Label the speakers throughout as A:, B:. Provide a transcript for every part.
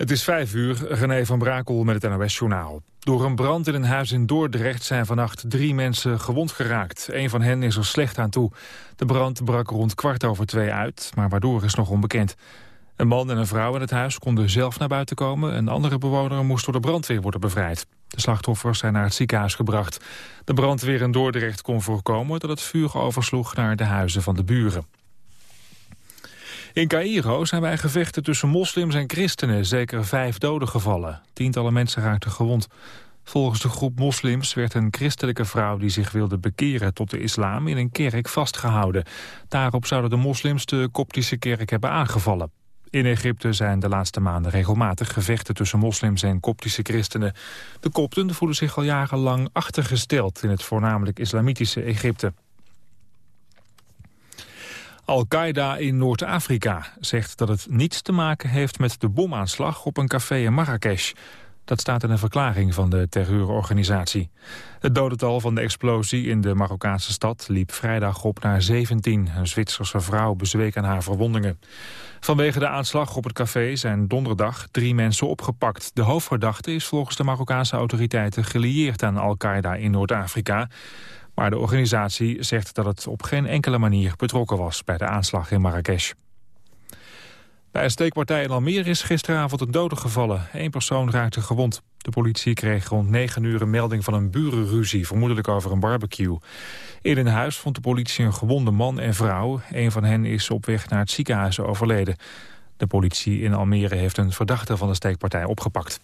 A: Het is vijf uur, René van Brakel met het NOS-journaal. Door een brand in een huis in Dordrecht zijn vannacht drie mensen gewond geraakt. Een van hen is er slecht aan toe. De brand brak rond kwart over twee uit, maar waardoor is nog onbekend. Een man en een vrouw in het huis konden zelf naar buiten komen. Een andere bewoner moest door de brandweer worden bevrijd. De slachtoffers zijn naar het ziekenhuis gebracht. De brandweer in Dordrecht kon voorkomen dat het vuur oversloeg naar de huizen van de buren. In Cairo zijn bij gevechten tussen moslims en christenen zeker vijf doden gevallen. Tientallen mensen raakten gewond. Volgens de groep moslims werd een christelijke vrouw die zich wilde bekeren tot de islam in een kerk vastgehouden. Daarop zouden de moslims de koptische kerk hebben aangevallen. In Egypte zijn de laatste maanden regelmatig gevechten tussen moslims en koptische christenen. De kopten voelen zich al jarenlang achtergesteld in het voornamelijk islamitische Egypte. Al-Qaeda in Noord-Afrika zegt dat het niets te maken heeft met de bomaanslag op een café in Marrakesh. Dat staat in een verklaring van de terreurorganisatie. Het dodental van de explosie in de Marokkaanse stad liep vrijdag op naar 17. Een Zwitserse vrouw bezweek aan haar verwondingen. Vanwege de aanslag op het café zijn donderdag drie mensen opgepakt. De hoofdverdachte is volgens de Marokkaanse autoriteiten gelieerd aan Al-Qaeda in Noord-Afrika. Maar de organisatie zegt dat het op geen enkele manier betrokken was bij de aanslag in Marrakesh. Bij een steekpartij in Almere is gisteravond een dode gevallen. Eén persoon raakte gewond. De politie kreeg rond 9 uur een melding van een burenruzie, vermoedelijk over een barbecue. In een huis vond de politie een gewonde man en vrouw. Een van hen is op weg naar het ziekenhuis overleden. De politie in Almere heeft een verdachte van de steekpartij opgepakt.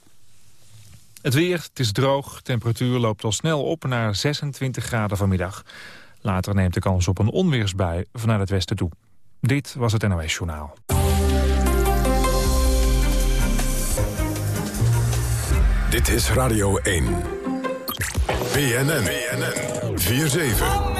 A: Het weer, het is droog, temperatuur loopt al snel op naar 26 graden vanmiddag. Later neemt de kans op een onweersbui vanuit het westen toe. Dit was het NOS Journaal.
B: Dit is Radio 1. BNN. BNN. 4-7.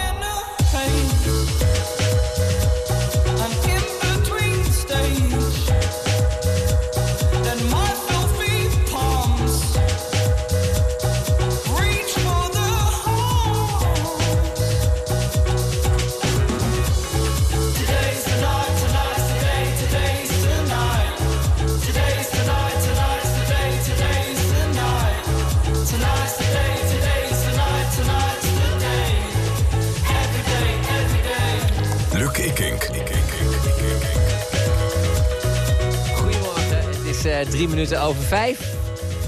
C: Drie minuten over vijf.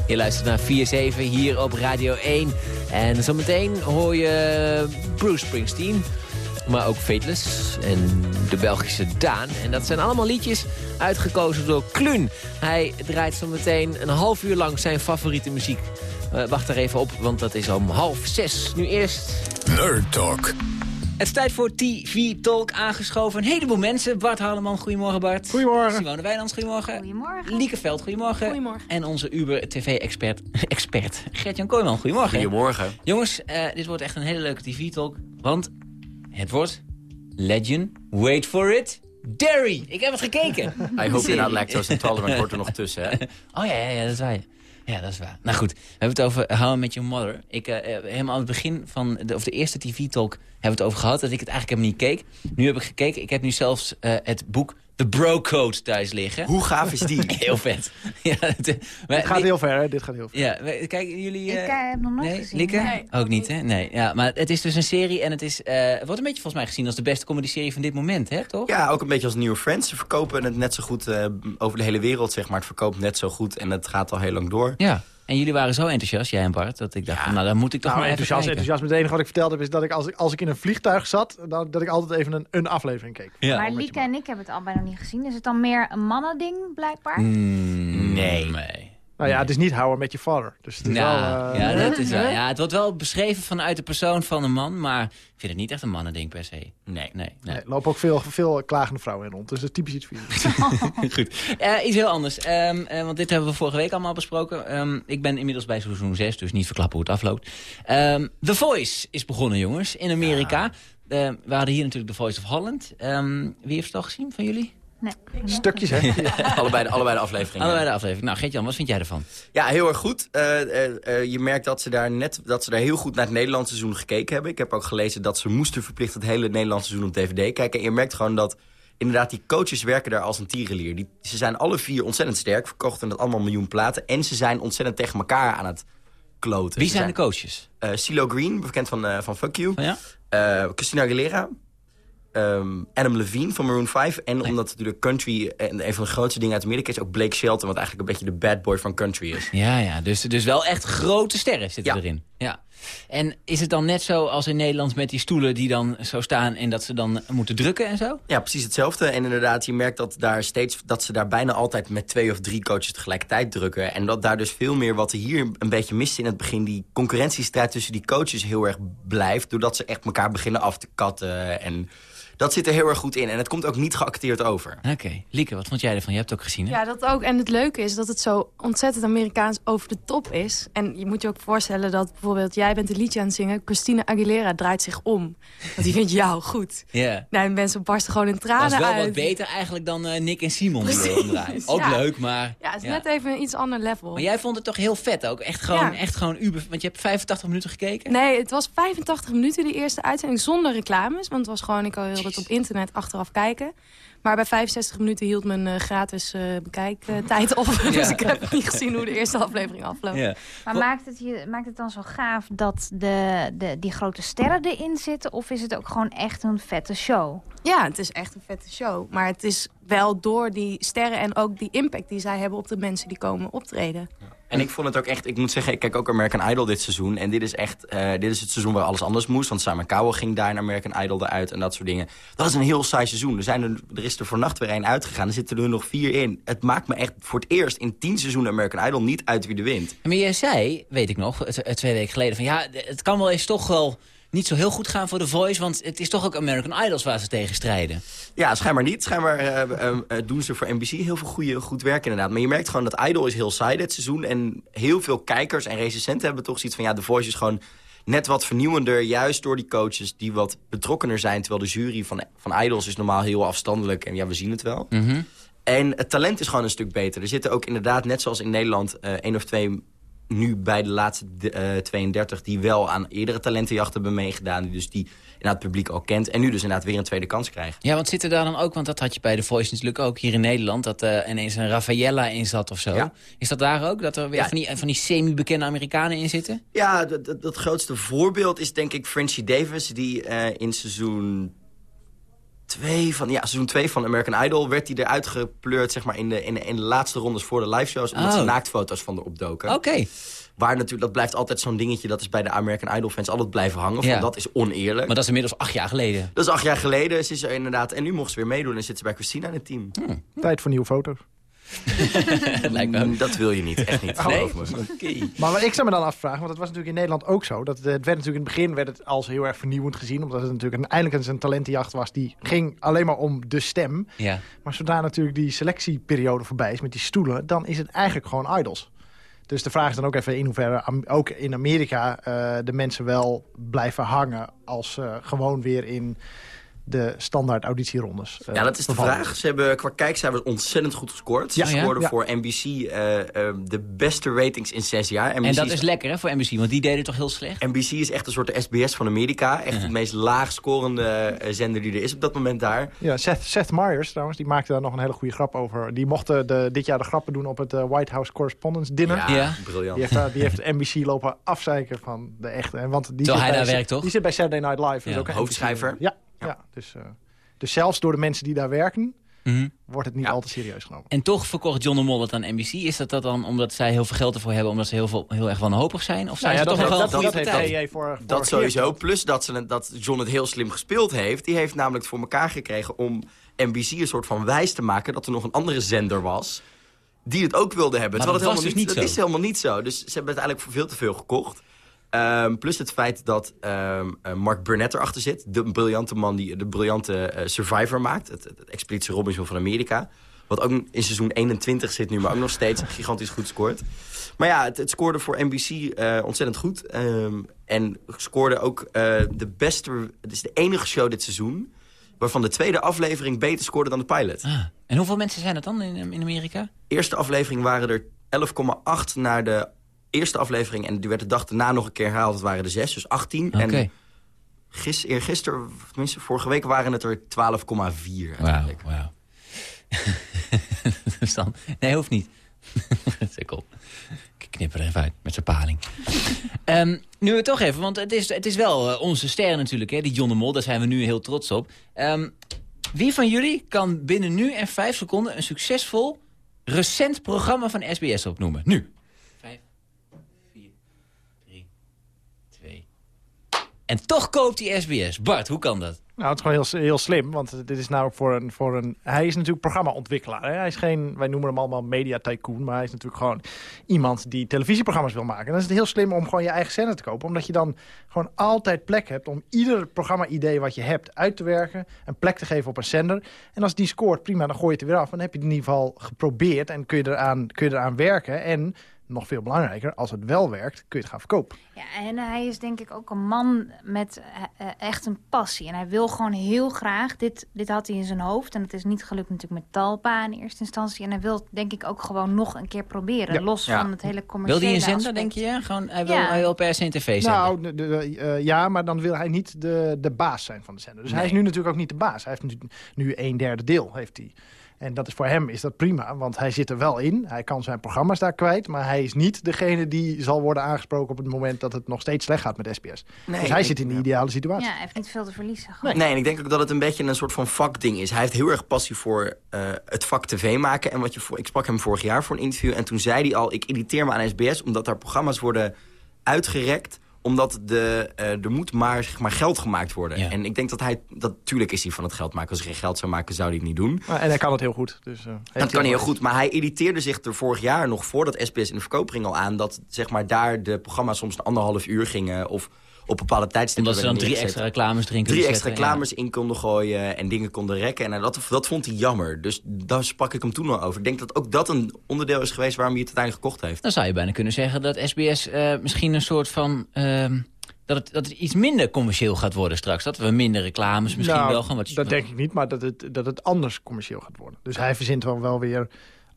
C: Je luistert naar 4-7 hier op Radio 1. En zometeen hoor je Bruce Springsteen. Maar ook Fateless en de Belgische Daan. En dat zijn allemaal liedjes uitgekozen door Kluun. Hij draait zometeen een half uur lang zijn favoriete muziek. Uh, wacht er even op, want dat is om half zes. Nu eerst...
B: Nerd Talk.
C: Het is tijd voor TV Talk aangeschoven. Een heleboel mensen. Bart Harleman, goedemorgen Bart.
D: Goedemorgen.
C: Simone Wijnands, goedemorgen.
E: Goedemorgen.
C: Lieke Veld, goedemorgen.
E: Goedemorgen.
C: En onze Uber TV-expert expert, Gert-Jan Kooijman, goedemorgen.
F: Goedemorgen.
C: Jongens, uh, dit wordt echt een hele leuke TV Talk. Want het wordt Legend, wait for it, Derry. Ik heb het gekeken.
F: I hope you're not lactose intolerant, wordt er nog tussen, hè?
C: Oh ja, ja, ja, dat is waar. Ja, dat is waar. Nou goed, we hebben het over How I Met Your Mother. Ik, uh, helemaal aan het begin van de, of de eerste TV-talk hebben we het over gehad... dat ik het eigenlijk helemaal niet keek. Nu heb ik gekeken. Ik heb nu zelfs uh, het boek de Bro Code thuis liggen.
F: Hoe gaaf is die?
C: heel vet. ja,
D: het, maar, gaat heel ver, hè? Dit gaat heel ver.
C: Ja, kijken jullie... Uh,
E: ik heb nog nooit
C: nee?
E: gezien.
C: Lieke?
E: Nee.
C: Ook niet, hè? Nee. Ja, maar het is dus een serie en het is, uh, wordt een beetje volgens mij gezien als de beste comedy-serie van dit moment, hè? Toch?
F: Ja, ook een beetje als nieuwe Friends. Ze verkopen het net zo goed uh, over de hele wereld, zeg maar. Het verkoopt net zo goed en het gaat al heel lang door.
C: Ja. En jullie waren zo enthousiast, jij en Bart, dat ik dacht, ja. van, nou dan moet ik toch
D: nou,
C: maar
D: enthousiast,
C: even
D: enthousiast. Het enige wat ik verteld heb is dat ik als, ik als ik in een vliegtuig zat, dan, dat ik altijd even een, een aflevering keek.
C: Ja.
E: Maar Lieke en ik hebben het allebei nog niet gezien. Is het dan meer een mannending, blijkbaar?
C: Mm,
F: nee.
C: nee.
D: Nou ja, het is niet How met je Father. Dus het is
C: ja,
D: wel, uh,
C: ja, dat is wel, ja, het wordt wel beschreven vanuit de persoon van een man, maar ik vind het niet echt een mannending per se. Nee, nee, nee.
D: nee er lopen ook veel, veel klagende vrouwen in rond, dus dat is typisch iets voor jullie.
C: Goed. Uh, iets heel anders, um, uh, want dit hebben we vorige week allemaal besproken. Um, ik ben inmiddels bij seizoen 6, dus niet verklappen hoe het afloopt. Um, The Voice is begonnen, jongens, in Amerika. Ja. we hadden hier natuurlijk The Voice of Holland. wie heeft het al gezien van jullie?
E: Nee.
D: Stukjes, hè?
F: allebei, de, allebei de afleveringen.
C: Allebei de aflevering. Nou, Geert-Jan, wat vind jij ervan?
F: Ja, heel erg goed. Uh, uh, uh, je merkt dat ze, daar net, dat ze daar heel goed naar het Nederlandse seizoen gekeken hebben. Ik heb ook gelezen dat ze moesten verplicht het hele Nederlandse seizoen op DVD kijken. En je merkt gewoon dat inderdaad, die coaches werken daar als een tierenlier. Die, ze zijn alle vier ontzettend sterk, verkochten dat allemaal miljoen platen. En ze zijn ontzettend tegen elkaar aan het kloten.
C: Wie zijn de coaches?
F: eh, CeeLo Green, bekend van, eh, van Fuck You.
C: Oh ja?
F: Eh, Christina Aguilera. Ehm, Adam Levine van Maroon 5. En omdat natuurlijk country en een van de grootste dingen uit Amerika is... ook Blake Shelton, wat eigenlijk een beetje de bad boy van country is.
C: Ja, ja. Dus, dus wel echt grote sterren zitten
F: Ja.
C: erin. Ja. En is het dan net zo als in Nederland met die stoelen die dan zo staan... en dat ze dan moeten drukken en zo?
F: Ja, precies hetzelfde. En inderdaad, je merkt dat, daar steeds, dat ze daar bijna altijd met twee of drie coaches tegelijkertijd drukken. En dat daar dus veel meer wat er hier een beetje mist in het begin... die concurrentiestrijd tussen die coaches heel erg blijft... doordat ze echt elkaar beginnen af te katten. En dat zit er heel erg goed in. En het komt ook niet geacteerd over.
C: Oké. Lieke, wat vond jij ervan? Je hebt het ook gezien, hè?
G: Ja, dat ook. En het leuke is dat het zo ontzettend Amerikaans over de top is. En je moet je ook voorstellen dat bijvoorbeeld... jij bent een liedje aan het zingen, Christina Aguilera draait zich om. Want die vindt jou goed.
C: Ja.
G: Nee, mensen barsten gewoon in
C: Dat
G: tranen
C: is wel
G: uit.
C: wat beter eigenlijk dan eh, Nick en Simon omdraaien. Ook
G: ja.
C: leuk, maar...
G: Ja, het is net even een iets ander level.
C: Maar jij vond het toch heel vet ook? Echt gewoon,
G: Ja.
C: echt gewoon uber... Want je hebt 85 minuten gekeken?
G: Nee, het was 85 minuten die eerste uitzending zonder reclames. Want het was gewoon, ik wilde op internet achteraf kijken. Maar bij 65 minuten hield mijn eh, gratis eh bekijktijd op. Dus ik heb niet gezien hoe de eerste aflevering afloopt.
C: Ja.
E: Maar maakt het, je, maakt het dan zo gaaf dat de, de, die grote sterren erin zitten? Of is het ook gewoon echt een vette show?
G: Ja, het is echt een vette show. Maar het is wel door die sterren en ook die impact die zij hebben op de mensen die komen optreden.
F: En ik vond het ook echt, ik moet zeggen, ik kijk ook American Idol dit seizoen. En dit is echt, eh, dit is het seizoen waar alles anders moest. Want Simon Cowell ging daar in American Idol eruit en dat soort dingen. Dat is een heel saai seizoen. Er, zijn er, er is er vannacht weer één uitgegaan. Er zitten er nog vier in. Het maakt me echt voor het eerst in tien seizoenen American Idol niet uit wie er wint.
C: Maar jij zei, weet ik nog, twee weken geleden... van ja, het kan wel eens toch wel niet zo heel goed gaan voor The Voice... want het is toch ook American Idols waar ze tegen strijden.
F: Ja, schijnbaar niet. Schijnbaar eh, eh, eh, doen ze voor NBC heel veel goede, goed werk inderdaad. Maar je merkt gewoon dat Idol is heel saai dit seizoen. En heel veel kijkers en recensenten hebben toch zoiets van... ja, The Voice is gewoon net wat vernieuwender. Juist door die coaches die wat betrokkener zijn. Terwijl de jury van, van Idols is normaal heel afstandelijk. En ja, we zien het wel.
C: Mhm.
F: En het talent is gewoon een stuk beter. Er zitten ook inderdaad, net zoals in Nederland... eh één of twee nu bij de laatste eh 32... die wel aan eerdere talentenjachten hebben meegedaan. Die dus die inderdaad het publiek al kent. En nu dus inderdaad weer een tweede kans krijgen.
C: Ja, want zit er daar dan ook, want dat had je bij The Voice natuurlijk ook hier in Nederland... dat er ineens een Raffaella in zat of zo.
F: Ja.
C: Is dat daar ook, dat er weer
F: Ja.
C: van die, van die semi-bekende Amerikanen in zitten?
F: Ja, dat, dat, dat grootste voorbeeld is denk ik Frenchie Davis... die eh, in seizoen 2 van, ja, seizoen 2 van American Idol... werd hij eruit gepleurd zeg maar, in, de, in, de, in de laatste rondes voor de liveshows... omdat
C: Oh.
F: ze naaktfoto's van erop doken.
C: Oké.
F: Waar natuurlijk, dat blijft altijd zo'n dingetje... dat is bij de American Idol fans altijd blijven hangen.
C: Ja.
F: Van, dat is oneerlijk.
C: Maar dat is inmiddels acht jaar geleden.
F: Dat is acht jaar geleden. Ze is er inderdaad, en nu mocht ze weer meedoen en zit ze bij Christina in het team.
D: Tijd voor nieuwe foto's.
C: Lijkt me...
F: Dat wil je niet, echt niet.
C: Nee?
D: Maar wat ik zou me dan afvragen, want het was natuurlijk in Nederland ook zo. Dat het, werd natuurlijk in het begin werd het als heel erg vernieuwend gezien. Omdat het natuurlijk een, eindelijk eens een talentenjacht was. Die ging alleen maar om de stem.
C: Ja.
D: Maar zodra natuurlijk die selectieperiode voorbij is met die stoelen... dan is het eigenlijk gewoon idols. Dus de vraag is dan ook even in hoeverre ook in Amerika eh, de mensen wel blijven hangen... als ze gewoon weer in de standaard auditierondes eh,
F: Ja, dat is de vraag. Ze hebben qua kijkcijfers ontzettend goed gescoord. Ze
C: Ja, ja.
F: scoorden
D: Ja.
F: voor NBC eh, eh, de beste ratings in zes jaar. NBC
C: En dat is lekker hè, voor NBC, want die deden toch heel slecht?
F: NBC is echt een soort de SBS van Amerika. Echt de meest laag scorende zender die er is op dat moment daar.
D: Ja, Seth, Seth Meyers trouwens, die maakte daar nog een hele goede grap over. Die mochten de, dit jaar de grappen doen op het White House Correspondence Dinner.
F: Ja,
C: Ja.
F: briljant.
D: Die heeft, die heeft NBC lopen afzeiken van de echte. En Want die
C: Terwijl
D: zit
C: hij
D: bij-
C: daar werkt, toch?
D: Die zit bij Saturday Night Live. dus
C: Ja,
D: ook een
F: hoofdschrijver.
D: NBC. Ja, ja. dus, eh, dus zelfs door de mensen die daar werken,
C: Mhm.
D: wordt het niet
F: Ja.
D: al te serieus genomen.
C: En toch verkocht John de Mol het aan NBC. Is dat, dat dan omdat zij heel veel geld ervoor hebben... omdat ze heel, veel, heel erg wanhopig zijn? Of zijn
D: Nou ja,
C: ze toch wel
D: dat,
C: een
D: dat, heeft voor, voor
F: Dat sowieso. Plus dat, ze, dat John het heel slim gespeeld heeft. Die heeft namelijk het voor elkaar gekregen om NBC een soort van wijs te maken... dat er nog een andere zender was die het ook wilde hebben.
C: Maar
F: Terwijl
C: dat
F: het
C: was
F: helemaal
C: dus niet
F: dat
C: zo.
F: is helemaal niet zo. Dus ze hebben uiteindelijk voor veel te veel gekocht. Ehm, plus het feit dat ehm, eh, Mark Burnett erachter zit. De briljante man die de briljante eh, Survivor maakt. Het, het, het Expeditie Robinson van Amerika. Wat ook in seizoen 21 zit nu, maar ook nog steeds gigantisch goed scoort. Maar ja, het, het scoorde voor NBC eh, ontzettend goed. Ehm, en scoorde ook eh, de beste... Het is de enige show dit seizoen... waarvan de tweede aflevering beter scoorde dan de pilot.
C: Ah. En hoeveel mensen zijn het dan in, in Amerika?
F: Eerste aflevering waren er 11,8 naar de eerste aflevering. En die werd de dag daarna nog een keer herhaald. Dat waren er zes, dus 18.
C: Oké.
F: En Gis, eergisteren, tenminste vorige week waren het er 12,4
C: Wauw,
F: uiteindelijk.
C: wauw. Dus dan- nee, hoeft niet. Zeg op. Ik knip er even uit met zijn paling. Ehm, nu we toch even, want het is, het is wel eh, onze ster natuurlijk, hè, die John de Mol. Daar zijn we nu heel trots op. Ehm, wie van jullie kan binnen nu en vijf seconden... een succesvol, recent programma van SBS opnoemen? Nu. Vijf, vier, drie, twee... En toch koopt hij SBS. Bart, hoe kan dat?
D: Nou, het is gewoon heel, heel slim, want dit is nou voor een, voor een... Hij is natuurlijk programmaontwikkelaar. Hè? Hij is geen, wij noemen hem allemaal media tycoon, maar hij is natuurlijk gewoon iemand die televisieprogramma's wil maken. En dan is het heel slim om gewoon je eigen zender te kopen, omdat je dan gewoon altijd plek hebt om ieder programma-idee wat je hebt uit te werken, een plek te geven op een zender. En als die scoort, prima, dan gooi je het er weer af. En dan heb je het in ieder geval geprobeerd en kun je eraan, kun je eraan werken. En nog veel belangrijker, als het wel werkt, kun je het gaan verkopen.
E: Ja, en hij is denk ik ook een man met eh, eh, echt een passie. En hij wil gewoon heel graag, dit, dit had hij in zijn hoofd. En het is niet gelukt natuurlijk met Talpa in eerste instantie. En hij wil denk ik ook gewoon nog een keer proberen.
D: Ja.
E: Los
F: Ja.
E: van het hele
C: Wil
E: commerciële
C: hij een zender,
E: aspect.
C: denk je? Gewoon, hij, wil,
E: Ja.
C: hij wil per se een tv-zender.
D: Nou, de, de- eh, ja, maar dan wil hij niet de, de baas zijn van de zender. Dus hij is nu natuurlijk ook niet de baas. Hij heeft nu, nu een derde deel. Heeft hij. En dat is voor hem is dat prima, want hij zit er wel in. Hij kan zijn programma's daar kwijt, maar hij is niet degene die zal worden aangesproken op het moment dat het nog steeds slecht gaat met SBS.
F: Nee,
D: dus hij
F: ik-
D: zit in de ideale situatie.
E: Ja, hij heeft niet veel te verliezen.
F: Nee, en ik denk ook dat het een beetje een soort van vakding is. Hij heeft heel erg passie voor eh, het vak tv maken. En wat je voor, ik sprak hem vorig jaar voor een interview. En toen zei hij al, ik irriteer me aan SBS... omdat daar programma's worden uitgerekt omdat de, eh, er moet maar, zeg maar geld gemaakt worden.
C: Ja.
F: En ik denk dat hij... Dat, tuurlijk is hij van het geld maken. Als hij geen geld zou maken, zou hij het niet doen.
D: Maar- En hij kan het heel goed. Dus, eh,
F: Dat kan hij heel goed. Maar hij irriteerde zich er vorig jaar nog voordat SBS in de verkoop ging al aan... dat zeg maar, daar de programma's soms een anderhalf uur gingen... of op bepaalde tijdstippen
C: Omdat ze dan drie extra reclames erin kunnen
F: drie extra
C: zetten, ja.
F: reclames in konden gooien en dingen konden rekken. En dat, dat vond hij jammer. Dus daar sprak ik hem toen al over. Ik denk dat ook dat een onderdeel is geweest waarom hij het uiteindelijk gekocht heeft.
C: Dan zou je bijna kunnen zeggen dat SBS eh, misschien een soort van... ehm, dat, het, dat het iets minder commercieel gaat worden straks. Dat we minder reclames misschien
D: Nou,
C: wel gaan... Wat,
D: Dat denk ik niet, maar dat het, dat het anders commercieel gaat worden. Dus hij verzint wel, wel weer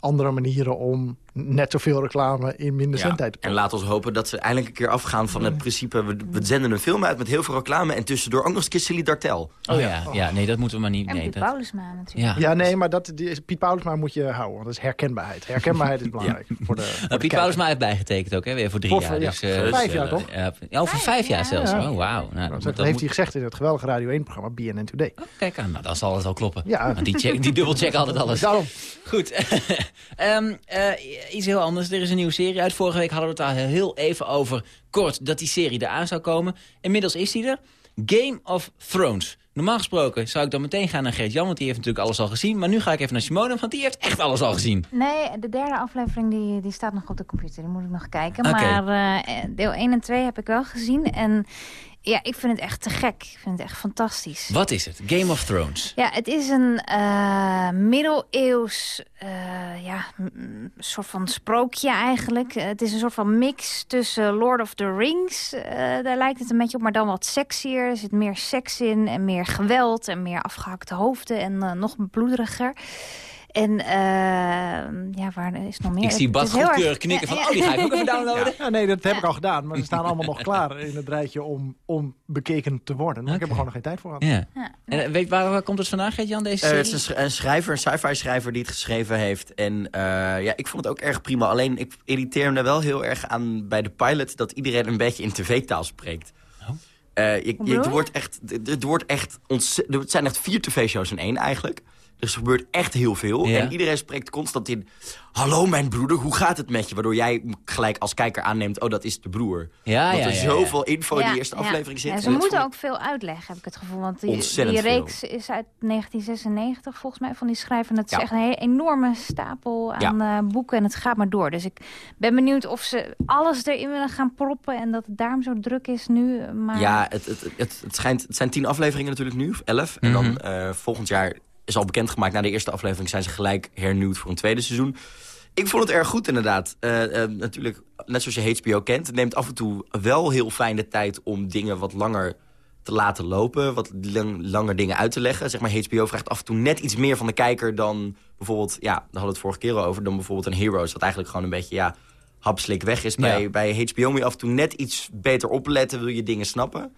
D: andere manieren om net zoveel reclame in minder
F: Ja.
D: zendtijd te
F: En laat ons hopen dat ze eindelijk een keer afgaan van het principe... We, we zenden een film uit met heel veel reclame... en tussendoor ook nog eens keer Silly Dartel.
C: Oh ja, ja, nee, dat moeten we maar niet...
E: En
C: Nee,
E: Piet
C: dat,
E: Paulusma natuurlijk.
C: ja.
D: Ja, nee, maar dat, die, Piet Paulusma moet je houden. Want dat is herkenbaarheid. Herkenbaarheid is belangrijk. Voor de, voor de
C: Nou, Piet
D: kijker.
C: Paulusma heeft bijgetekend ook, hè, weer voor drie
D: Voor-
C: jaar.
D: ja,
C: Dus,
D: voor vijf jaar, toch?
C: Ja, ja, voor vijf jaar zelfs.
D: Ja.
C: Oh, wauw. Nou, dat,
D: Dat,
C: moet- dat
D: heeft
C: moet-
D: hij gezegd in het geweldige Radio 1-programma BNN Today.
C: Oh, kijk aan, nou, dan zal het wel kloppen.
D: Ja.
C: Want die, check, die dubbelcheck altijd alles.
D: Daarom.
C: Goed. Ehm, eh, iets heel anders. Er is een nieuwe serie uit. Vorige week hadden we het daar heel even over. Kort, dat die serie eraan zou komen. Inmiddels is die er. Game of Thrones. Normaal gesproken zou ik dan meteen gaan naar Gert-Jan, want die heeft natuurlijk alles al gezien. Maar nu ga ik even naar Simone, want die heeft echt alles al gezien.
E: Nee, de derde aflevering die, die staat nog op de computer. Die moet ik nog kijken. Maar eh, deel 1 en 2 heb ik wel gezien. En ja, ik vind het echt te gek. Ik vind het echt fantastisch.
C: Wat is het? Game of Thrones.
E: Ja, het is een eh, middeleeuws eh, ja, soort van sprookje eigenlijk. Eh, het is een soort van mix tussen Lord of the Rings. daar lijkt het een beetje op, maar dan wat sexier. Er zit meer seks in en meer geweld en meer afgehakte hoofden en nog bloederiger. En eh, ja, waar is nog meer?
C: Ik zie
E: erg-
C: goedkeurig knikken van,
E: Ja,
C: oh, die ga ik ook even downloaden.
D: Ja, nee, dat heb ik al gedaan. Maar ze staan allemaal nog klaar in het rijtje om, om bekeken te worden. Maar ik heb er gewoon nog geen tijd voor gehad.
C: Ja.
E: Ja.
C: En eh, weet, waar, waar komt het vandaan, Gert-Jan, deze
F: Eh,
C: serie?
F: het is een, sch- een schrijver, een sci-fi schrijver die het geschreven heeft. En eh, ja, ik vond het ook erg prima. Alleen ik irriteer me er wel heel erg aan bij de pilot... dat iedereen een beetje in tv-taal spreekt.
C: Oh.
F: Eh, je- je-
E: je?
F: wordt echt, het het wordt echt Het zijn echt vier tv-shows in één eigenlijk. Dus er gebeurt echt heel veel.
C: Ja.
F: En iedereen spreekt constant in... Hallo mijn broeder, hoe gaat het met je? Waardoor jij gelijk als kijker aanneemt... oh, dat is de broer.
C: Ja,
F: dat
C: ja,
F: er
C: ja, ja.
F: zoveel info in
E: Ja,
F: die eerste
E: ja.
F: aflevering zit.
E: Ja,
F: En
E: ze
F: dat
E: moeten ook veel uitleggen, heb ik het gevoel. Want die,
F: Ontzettend
E: die
F: veel.
E: reeks is uit 1996, volgens mij, van die schrijver. En het is
F: Ja.
E: echt een hele enorme stapel aan eh, boeken en het gaat maar door. Dus ik ben benieuwd of ze alles erin willen gaan proppen... en dat het daarom zo druk is nu. Maar
F: Ja, het, het, het, het, schijnt, het zijn tien afleveringen natuurlijk nu, of elf. En
C: Mhm.
F: dan eh, volgend jaar is al bekendgemaakt... na de eerste aflevering zijn ze gelijk hernieuwd voor een tweede seizoen. Ik vond het erg goed inderdaad. Eh, eh, natuurlijk, net zoals je HBO kent... het neemt af en toe wel heel fijn de tijd om dingen wat langer te laten lopen. Wat lang, langer dingen uit te leggen. Zeg maar, HBO vraagt af en toe net iets meer van de kijker dan bijvoorbeeld... ja, daar hadden we het vorige keer al over... dan bijvoorbeeld een Heroes, wat eigenlijk gewoon een beetje... ja, hapslik weg is. Bij, bij HBO moet je af en toe net iets beter opletten... wil je dingen snappen.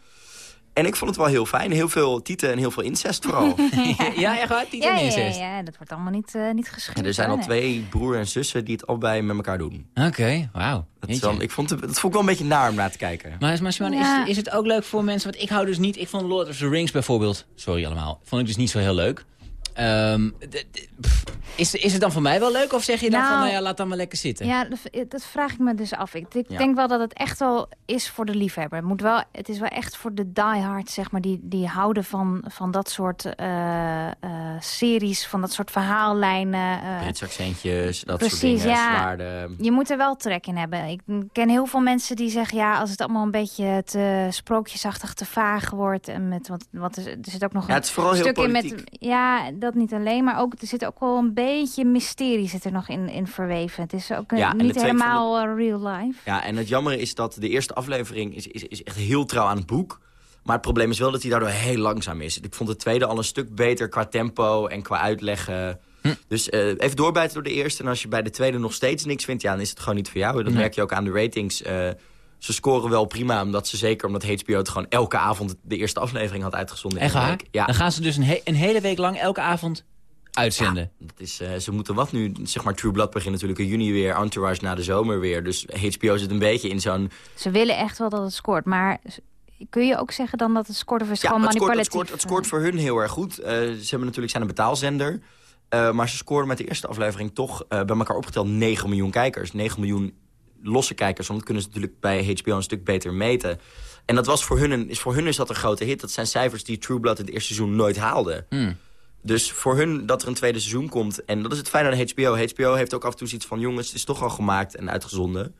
F: En ik vond het wel heel fijn. Heel veel tieten en heel veel incest vooral.
C: ja, echt waar? Tieten
E: Ja,
C: en
E: ja, ja,
C: incest?
E: ja, dat wordt allemaal niet, eh niet geschikt.
F: En er zijn al twee broer en zussen die het allebei met elkaar doen.
C: Oké, wauw.
F: Dat, is
C: Jeetje.
F: wel, ik vond het, dat vond ik wel een beetje naar om naar te kijken.
C: Maar, maar Simone,
E: Ja.
C: is, is het ook leuk voor mensen... Want ik hou dus niet... Ik vond Lord of the Rings bijvoorbeeld... Sorry allemaal. Vond ik dus niet zo heel leuk. Ehm, pff, is, is het dan voor mij wel leuk? Of zeg je dan
E: Nou,
C: van... Nou ja, laat dan maar lekker zitten?
E: Ja, dat, dat vraag ik me dus af. Ik, ik
F: Ja.
E: denk wel dat het echt wel is voor de liefhebber. Het, moet wel, het is wel echt voor de diehards, zeg maar, die, die houden van, van dat soort eh, eh, series, van dat soort verhaallijnen. eh.
F: Brits accentjes, dat
E: Precies,
F: soort dingen,
E: ja.
F: zwaarden.
E: je moet er wel trek in hebben. Ik ken heel veel mensen die zeggen... ja, als het allemaal een beetje te sprookjesachtig te vaag wordt... en met wat, wat er, er zit ook nog
F: Ja,
E: een
F: het is vooral heel
E: stuk in met... Ja, dat niet alleen, maar ook, er zit ook wel een beetje mysterie zit er nog in, in verweven. Het is ook eh,
F: Ja,
E: niet
F: de-
E: helemaal eh, real life.
F: Ja, en het jammer is dat de eerste aflevering is, is, is echt heel trouw aan het boek. Maar het probleem is wel dat hij daardoor heel langzaam is. Ik vond de tweede al een stuk beter qua tempo en qua uitleggen. Dus eh, even doorbijten door de eerste. En als je bij de tweede nog steeds niks vindt, ja, dan is het gewoon niet voor jou. En dat
C: Nee.
F: merk je ook aan de ratings. Eh, ze scoren wel prima, omdat ze zeker omdat HBO het gewoon elke avond de eerste aflevering had uitgezonden. in
C: Echt waar?
F: Ja.
C: Dan gaan ze dus een, he- een hele week lang elke avond uitzenden.
F: Dat is, eh, ze moeten wat nu, zeg maar True Blood begint natuurlijk in juni weer, Entourage na de zomer weer. Dus HBO zit een beetje in zo'n
E: Ze willen echt wel dat het scoort, maar kun je ook zeggen dan dat het scoort of is het
F: Ja,
E: gewoon
F: het scoort, het, scoort, het scoort voor hun heel erg goed. Eh, ze hebben natuurlijk zijn een betaalzender. Eh, maar ze scoren met de eerste aflevering toch eh, bij elkaar opgeteld 9 miljoen kijkers. 9 miljoen losse kijkers. Want dat kunnen ze natuurlijk bij HBO een stuk beter meten. En dat was voor hun, een, is, voor hun is dat een grote hit. Dat zijn cijfers die True Blood in het eerste seizoen nooit haalde.
C: Hmm.
F: Dus voor hun dat er een tweede seizoen komt. En dat is het fijne aan HBO. HBO heeft ook af en toe zoiets van... jongens, het is toch al gemaakt en uitgezonden.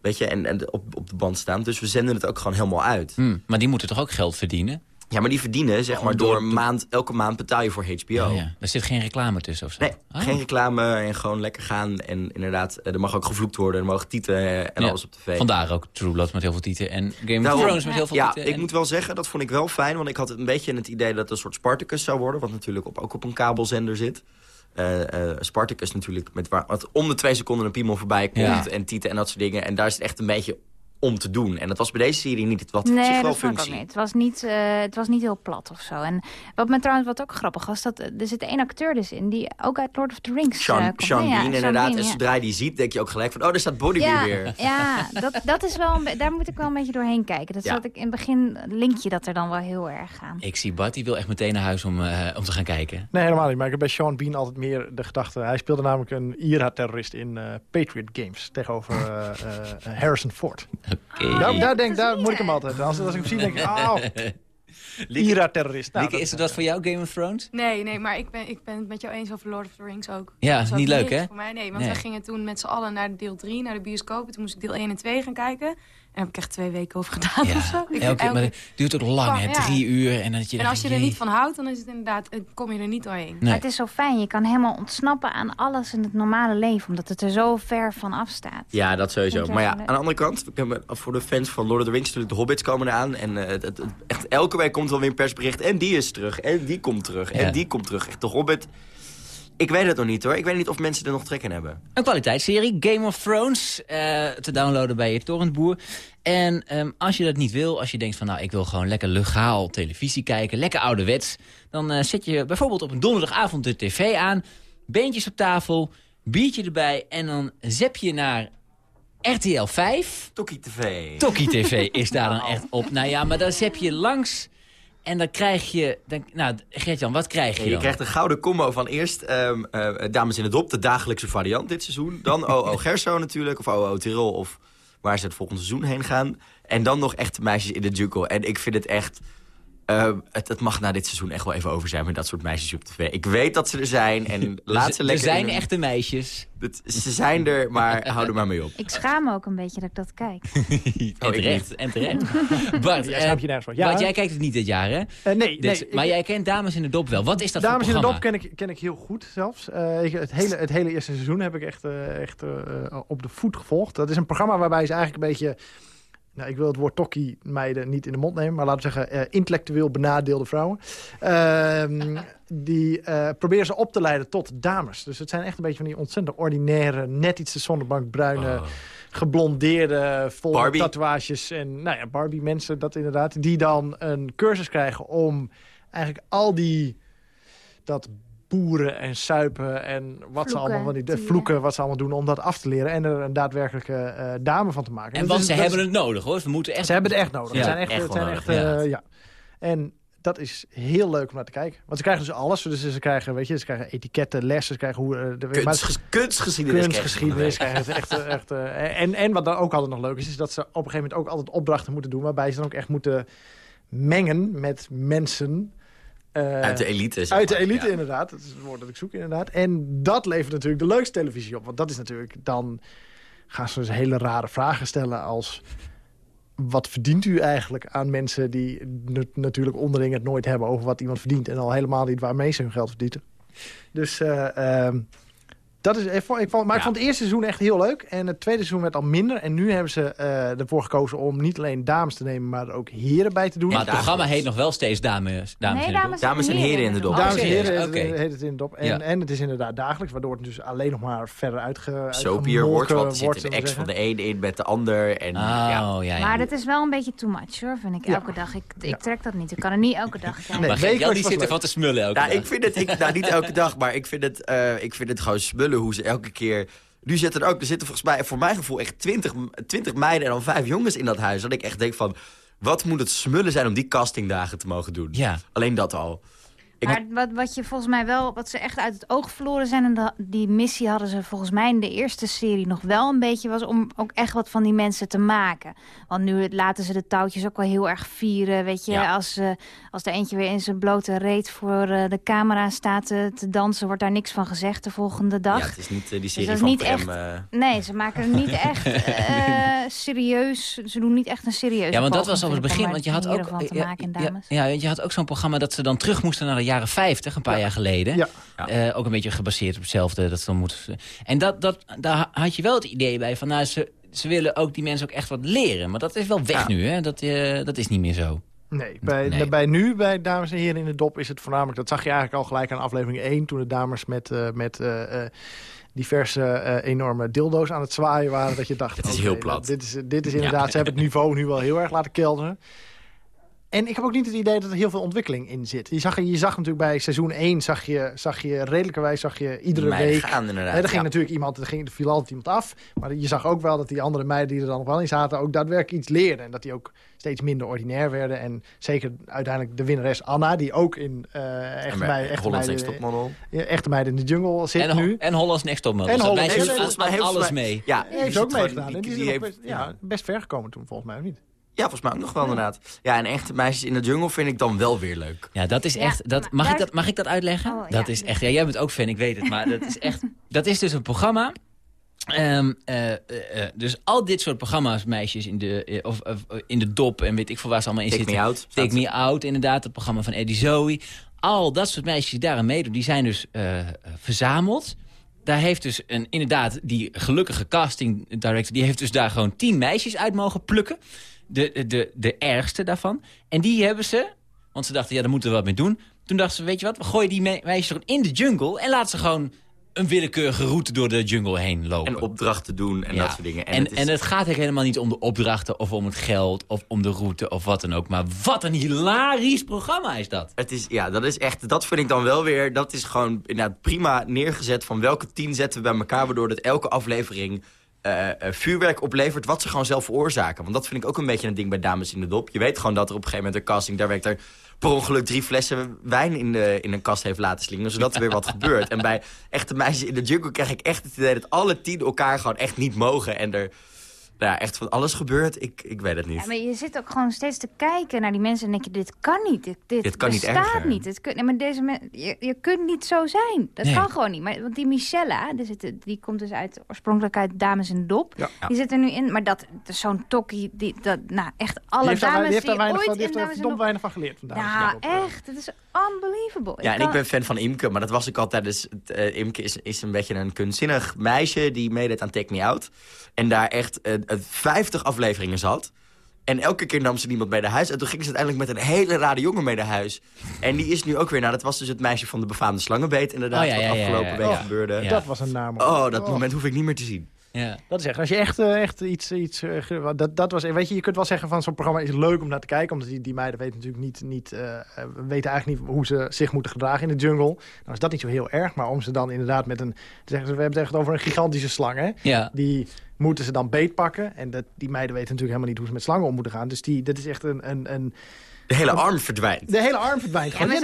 F: Weet je, en, op, op de band staan. Dus we zenden het ook gewoon helemaal uit.
C: Hm, maar die moeten toch ook geld verdienen?
F: Ja, maar die verdienen, zeg
C: Oh,
F: maar,
C: door-
F: door maand, elke maand betaal je voor HBO.
C: Ja, ja. Er zit geen reclame tussen of zo?
F: Nee,
C: Ah.
F: geen reclame en gewoon lekker gaan. En inderdaad, eh, er mag ook gevloekt worden, er mogen tieten en
C: Ja,
F: alles op tv.
C: Vandaar ook True Blood met heel veel tieten en Game of. Thrones met heel veel
F: ja,
C: tieten.
F: ik
C: en-
F: moet wel zeggen, dat vond ik wel fijn. Want ik had een beetje het idee dat het een soort Spartacus zou worden. Wat natuurlijk op, ook op een kabelzender zit. Eh, eh, Spartacus natuurlijk, met waar, wat om de twee seconden een piemel voorbij komt.
C: Ja.
F: En tieten en dat soort dingen. En daar is het echt een beetje om te doen. En dat was bij deze serie niet. Het zich
E: Nee,
F: wel
E: dat vond ik ook
F: functie.
E: niet. Het was niet, eh, het was niet heel plat of zo. En wat me trouwens wat ook grappig was, dat eh, er zit één acteur dus in... die ook uit Lord of the Rings eh,
F: Sean,
E: komt.
F: Sean
E: Ja,
F: Bean
E: Sean
F: inderdaad.
E: Bean,
F: en
E: ja.
F: zodra je die ziet, denk je ook gelijk van... oh, daar staat Body
E: ja,
F: weer.
E: Ja, dat, dat is wel een daar moet ik wel een beetje doorheen kijken. Dat
F: Ja.
E: zat ik in het begin, link je dat er dan wel heel erg aan.
C: Ik zie Bart, die wil echt meteen naar huis om, eh, om te gaan kijken.
D: Nee, helemaal niet. Maar ik heb bij Sean Bean altijd meer de gedachte... Hij speelde namelijk een IRA-terrorist in eh, Patriot Games tegenover eh, eh, Harrison Ford.
C: Oké.
D: Daar, daar, denk, daar moet ik hem altijd. Als, als ik hem zie, denk ik, oh, IRA-terrorist. Nou, dat-
C: is het wat voor jou, Game of Thrones?
G: Nee, nee, maar ik ben, ik ben het met jou eens over Lord of the Rings ook.
C: Ja,
G: Dat is
C: niet leuk, hè?
G: Voor mij, nee, want
C: Nee.
G: we gingen toen met z'n allen naar deel 3, naar de bioscoop. En toen moest ik deel 1 en 2 gaan kijken. Heb ik echt twee weken over gedaan of zo. Ik-
C: elke keer, maar het duurt ook lang, hè?
G: Ja.
C: Drie uur. En, dan dat je
G: en als je er
C: jee.
G: niet van houdt, dan is het inderdaad, eh, kom je er niet doorheen.
C: Nee.
E: Maar het is zo fijn, je kan helemaal ontsnappen aan alles in het normale leven... omdat het er zo ver van af staat.
F: Ja, dat sowieso. Maar ja, aan de andere kant, we hebben voor de fans van Lord of the Rings natuurlijk de Hobbits komen eraan. En eh, het, het- het- echt elke week komt wel weer een persbericht. En die is terug. En die komt terug.
C: Ja.
F: En die komt terug. Echt de Hobbit. Ik weet het nog niet hoor. Ik weet niet of mensen er nog trek in hebben.
C: Een kwaliteitsserie, Game of Thrones, eh, te downloaden bij je torrentboer. En ehm, als je dat niet wil, als je denkt van nou ik wil gewoon lekker legaal televisie kijken, lekker ouderwets. Dan eh, zet je bijvoorbeeld op een donderdagavond de tv aan, beentjes op tafel, biertje erbij en dan zep je naar RTL 5.
F: Tokkie TV.
C: Tokkie TV is daar dan echt op. Nou ja, maar dan zep je langs en dan krijg je... Dan, nou, Gert-Jan, wat krijg je
F: Ja, je
C: dan?
F: krijgt een gouden combo van eerst ehm, eh, Dames in de Dop, de dagelijkse variant dit seizoen. Dan OO Gerso natuurlijk, of OO Tirol, of waar ze het volgende seizoen heen gaan. En dan nog echte meisjes in de jungle. En ik vind het echt... eh, het, het mag na dit seizoen echt wel even over zijn met dat soort meisjes op tv. Ik weet dat ze er zijn en laat ze
C: er
F: lekker...
C: zijn
F: in-
C: echte meisjes.
F: Het- ze zijn er, maar hou er maar mee op.
E: Ik schaam me ook een beetje dat ik dat kijk.
C: en
F: ik
C: terecht, en terecht. Bart,
D: Jij
C: eh,
D: schaamt je nergens voor. Ja,
C: Bart, jij kijkt het niet dit jaar, hè?
D: eh, nee, nee. Ik-
C: maar jij kent Dames in de Dop wel. Wat is dat
D: Dames in de? Dop ken ik, ken ik heel goed zelfs. Eh, ik, het, hele, het hele eerste seizoen heb ik echt, echt eh, op de voet gevolgd. Dat is een programma waarbij ze eigenlijk een beetje... Nou, ik wil het woord tokkie meiden niet in de mond nemen, maar laten we zeggen eh, intellectueel benadeelde vrouwen. Ehm, die eh, proberen ze op te leiden tot dames. Dus het zijn echt een beetje van die ontzettend ordinaire, net iets te zonnebankbruine,
F: Oh.
D: geblondeerde, vol
F: Barbie.
D: tatoeages en nou ja, Barbie mensen, dat inderdaad, die dan een cursus krijgen om eigenlijk al die dat boeren en suipen en wat ze allemaal van die de vloeken wat ze allemaal doen om dat af te leren en er een daadwerkelijke eh, dame van te maken.
C: En
D: Dat
C: want ze hebben het nodig hoor. Ze moeten echt...
D: ze hebben het echt nodig.
C: Ja,
D: het zijn echt,
F: echt
D: het zijn echt,
C: ja.
D: eh, ja. En dat is heel leuk om naar te kijken. Want ze krijgen dus alles. Dus ze krijgen, weet je, ze krijgen etiketten, lessen, ze krijgen hoe... eh, de,
F: kunstgeschiedenis.
D: kunstgeschiedenis. krijgen ze echt, echt, eh, en, en wat dan ook altijd nog leuk is, is dat ze op een gegeven moment ook altijd opdrachten moeten doen... waarbij ze dan ook echt moeten mengen met mensen... eh,
F: Uit de elite. zeg
D: uit de elite,
F: ja.
D: inderdaad. Dat is het woord dat ik zoek, inderdaad. En dat levert natuurlijk de leukste televisie op. Want dat is natuurlijk dan... gaan ze dus hele rare vragen stellen als... wat verdient u eigenlijk aan mensen die natuurlijk onderling het nooit hebben... over wat iemand verdient en al helemaal niet waarmee ze hun geld verdienen. Dus eh, ehm, dat is, ik vond, ik vond, maar ik vond het eerste seizoen echt heel leuk. En het tweede seizoen werd al minder. En nu hebben ze eh, ervoor gekozen om niet alleen dames te nemen... maar er ook heren bij te doen.
C: Maar het programma heet nog wel steeds Dames, dames
E: nee,
C: in de Dop.
E: dames,
F: Dames en heren in de dop.
C: Oh,
D: Dames en
C: serieus?
D: heren heet,
C: Oké.
D: het, heet het in de dop. En,
C: Ja.
D: en het is inderdaad dagelijks, waardoor het dus alleen nog maar verder uitge,
F: Soapier wordt, want er zit
D: wordt,
F: de ex van de een in met de ander. En,
C: Oh,
F: ja.
C: ja, ja.
E: Maar dat is wel een beetje too much hoor, vind ik.
D: Ja.
E: Elke dag. Ik, ik
D: Ja.
E: trek dat niet. Ik kan er niet elke dag kijken.
D: Nee.
C: maar die zit ervan te smullen elke
F: Nou,
C: dag.
F: ik vind het, ik, nou niet elke dag, maar ik vind het, eh, ik vind het gewoon smullen hoe ze elke keer... Nu zitten er ook, er zitten volgens mij, voor mijn gevoel, echt 20, 20 meiden en dan vijf jongens in dat huis. Dat ik echt denk van, wat moet het smullen zijn om die castingdagen te mogen doen?
C: Ja.
F: Alleen dat al.
E: Maar wat, wat je volgens mij wel, wat ze echt uit het oog verloren zijn... en da- die missie hadden ze volgens mij in de eerste serie nog wel een beetje... was om ook echt wat van die mensen te maken. Want nu laten ze de touwtjes ook wel heel erg vieren. Weet je,
F: Ja.
E: als, eh, als er eentje weer in zijn blote reet voor eh, de camera staat eh, te dansen... wordt daar niks van gezegd de volgende dag.
F: Ja, het is niet die
E: dat
F: serie van
E: niet
F: Prem.
E: echt- Nee, ze maken er niet echt serieus... Ze doen niet echt een serieus.
C: Ja, want dat was al het begin. Want je had ook, ja,
E: maken,
C: ja,
E: dames.
C: ja, je had ook zo'n programma dat ze dan terug moesten naar de jaren 50, een paar jaar geleden.
D: Ja.
F: Ja.
C: Eh, ook een beetje gebaseerd op hetzelfde. Dat ze dan moeten, en dat, dat, daar had je wel het idee bij van, nou, ze, ze willen ook die mensen ook echt wat leren. Maar dat is wel weg
F: Ja.
C: nu, hè? Dat, eh, dat is niet meer zo.
D: Nee, bij,
C: Nee.
D: bij nu, bij Dames en Heren in de Dop, is het voornamelijk... dat zag je eigenlijk al gelijk aan aflevering 1... toen de dames met, eh, met diverse eh, enorme dildo's aan het zwaaien waren... dat je dacht,
F: Het is heel plat.
D: Dit is, dit is inderdaad, ze hebben het niveau nu wel heel erg laten kelderen. En ik heb ook niet het idee dat er heel veel ontwikkeling in zit. Je zag, je zag natuurlijk bij seizoen 1, zag je, zag je redelijkerwijs zag je iedere
F: meiden
D: week...
F: gaan inderdaad.
D: Hè, er ging
F: ja.
D: natuurlijk iemand, er, ging, er viel altijd iemand af. Maar je zag ook wel dat die andere meiden die er dan nog wel in zaten... ook daadwerkelijk iets leerden. En dat die ook steeds minder ordinair werden. En zeker uiteindelijk de winnares Anna... die ook in eh echte,
F: En
D: meiden, echte,
F: Hollands
D: meiden,
F: Topmodel.
D: echte in de jungle zit
C: En,
D: nu.
C: En Hollands Next Top Model.
D: En
C: Dus
D: Hollands Next Top
C: aan
F: heeft
C: alles
F: volgens mij-
C: mee.
F: Ja,
D: Die heeft ook meegedaan. Die,
F: die
D: is
F: heeft-
D: best, ja, best ver gekomen toen, volgens mij, of niet?
F: Ja, volgens mij ook nog wel inderdaad. Ja, en echte meisjes in de jungle vind ik dan wel weer leuk.
C: Ja, dat is echt. Dat, mag, ik dat, mag ik dat uitleggen?
E: Oh,
C: dat
E: ja.
C: is echt. Ja, jij bent ook fan, ik weet het. Maar dat is echt. Dat is dus een programma. Ehm, eh, eh, eh, dus al dit soort programma's, meisjes in de, of, in de dop en weet ik veel waar ze allemaal in
F: Take
C: zitten.
F: Me Out.
C: Take Me Out, inderdaad. Het programma van Eddie Zoe. Al dat soort meisjes die daaraan meedoen, die zijn dus verzameld. Daar heeft dus een, inderdaad die gelukkige casting director... die heeft dus daar gewoon tien meisjes uit mogen plukken. De, de, de, ergste daarvan. En die hebben ze, want ze dachten, ja, daar moeten we wat mee doen. Toen dachten ze, weet je wat, we gooien die me- meisjes gewoon in de jungle... en laten ze gewoon een willekeurige route door de jungle heen lopen.
F: En opdrachten doen en
C: Ja.
F: dat soort dingen.
C: En, en,
F: het
C: het,
F: is-
C: gaat er helemaal niet om de opdrachten of om het geld of om de route of wat dan ook. Maar wat een hilarisch programma is dat.
F: Het is, ja, dat is echt, dat vind ik dan wel weer, dat is gewoon inderdaad prima neergezet van welke tien zetten we bij elkaar, waardoor dat elke aflevering eh, eh, vuurwerk oplevert wat ze gewoon zelf veroorzaken. Want dat vind ik ook een beetje een ding bij Dames in de Dop. Je weet gewoon dat er op een gegeven moment een casting director per ongeluk drie flessen wijn in, de, in een kast heeft laten slingen, zodat er weer wat gebeurt. En bij echte meisjes in de jungle krijg ik echt het idee dat alle tien elkaar gewoon echt niet mogen en er nou ja, echt van alles gebeurt. Ik, ik weet het niet.
E: Ja, maar je zit ook gewoon steeds te kijken naar die mensen en denk je, dit kan niet. Dit, dit,
F: Dit kan niet
E: bestaat
F: erger.
E: niet. Dit kun, nee, maar deze men, je, je kunt niet zo zijn. Dat
C: Nee.
E: kan gewoon niet. Maar, want die Michella, die, zit, die komt dus uit, oorspronkelijk uit Dames in de Dop.
D: Ja.
E: Die zit er nu in. Maar dat, zo'n tokkie, die, dat, nou echt alle
D: Die heeft daar,
E: dames
D: die heeft daar
E: die
D: weinig
E: ooit
D: van, die
E: in
D: heeft
E: Dames in Dop...
D: weinig van geleerd. Van Dames in de
E: Ja,
D: Dop, eh.
E: echt. Het is unbelievable.
F: Ja, en
E: kan-
F: ik ben fan van Imke, maar dat was ik al tijdens... het, eh, Imke is, is een beetje een kunstzinnig meisje die meedeed aan Take Me Out. En daar echt eh, 50 afleveringen zat. En elke keer nam ze iemand mee naar huis. En toen ging ze uiteindelijk met een hele rare jongen mee naar huis. En die is nu ook weer... Nou, dat was dus het meisje van de befaamde slangenbeet inderdaad.
C: Oh, ja, ja,
F: wat afgelopen
C: ja,
F: week
D: ja.
F: gebeurde.
C: Ja.
D: Dat was een naam.
F: Oh, dat moment hoef ik niet meer te zien.
C: Ja.
D: Dat is echt, als je echt, eh, echt iets... iets eh, dat, dat was, weet je, je kunt wel zeggen van zo'n programma is leuk om naar te kijken. Omdat die, die meiden weten natuurlijk niet, niet, eh, eh, weten eigenlijk niet hoe ze zich moeten gedragen in de jungle. Nou is dat niet zo heel erg. Maar om ze dan inderdaad met een... Zeggen ze, we hebben het echt over een gigantische slang, hè?
C: Ja.
D: Die moeten ze dan beetpakken. En dat, die meiden weten natuurlijk helemaal niet hoe ze met slangen om moeten gaan. Dus die, dat is echt een... een, een
F: De hele arm verdwijnt.
D: de hele arm verdwijnt Ja, nee,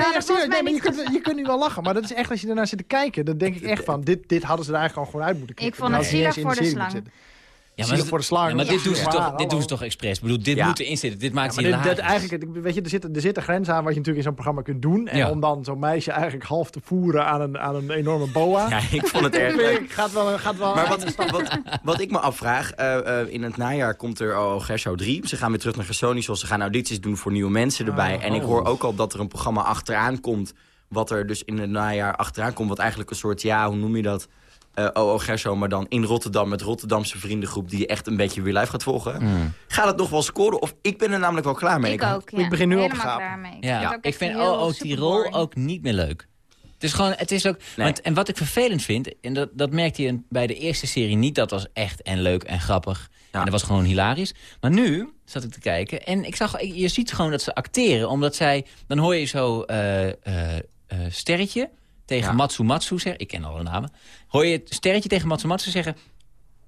D: Nee, maar je, kunt, je kunt nu wel lachen. Maar dat is echt, als je ernaar zit te kijken... dan denk ik echt van, dit, dit hadden ze er eigenlijk al gewoon uit moeten
E: Ik
D: knippen.
E: vond het
D: hadden ze niet
E: zielig
D: eens in
E: voor de
D: serie moeten
E: slang.
C: Ja, dat-
D: voor de.
C: Ja, maar dit doen ze
D: Ja,
C: toch, dit doen ze toch expres? Ik bedoel, dit
F: Ja.
C: moet erin zitten. Dit maakt
D: Ja,
C: ze
D: maar dit, eigenlijk, weet je, er zit, er zit een grens aan wat je natuurlijk in zo'n programma kunt doen. En
C: Ja.
D: om dan zo'n meisje eigenlijk half te voeren aan een, aan een enorme boa.
F: Ja, ik vond het erg leuk.
D: gaat wel, gaat wel
F: Maar wat, wat, wat ik me afvraag, eh, eh, in het najaar komt er oh, Gerso 3. Ze gaan weer terug naar Gersonisos. Ze gaan audities doen voor nieuwe mensen erbij. en ik hoor ook al dat er een programma achteraan komt. Wat er dus in het najaar achteraan komt. Wat eigenlijk een soort, ja, hoe noem je dat? Eh OO Gerso, maar dan in Rotterdam met Rotterdamse vriendengroep... die je echt een beetje weer live gaat volgen.
C: Mm.
F: Gaat het nog wel scoren? Of ik ben er namelijk wel klaar mee.
E: Ik ook, ja.
D: ik begin nu al te
E: Helemaal
D: gapen.
E: klaar mee. Ik
C: Ja,
E: vind het ook
C: ik vind OO Tirol
E: boring.
C: ook niet meer leuk. Het is gewoon, het is ook,
F: Nee.
C: want, en wat ik vervelend vind, en dat, dat merkte je bij de eerste serie niet, dat was echt en leuk en grappig.
F: Ja.
C: En dat was gewoon hilarisch. Maar nu zat ik te kijken en ik zag, je ziet gewoon dat ze acteren, omdat zij, dan hoor je zo eh, eh, sterretje tegen
F: Ja.
C: Matsu Matsu zeggen, ik ken alle namen, hoor je het sterretje tegen Matsu Matsu zeggen,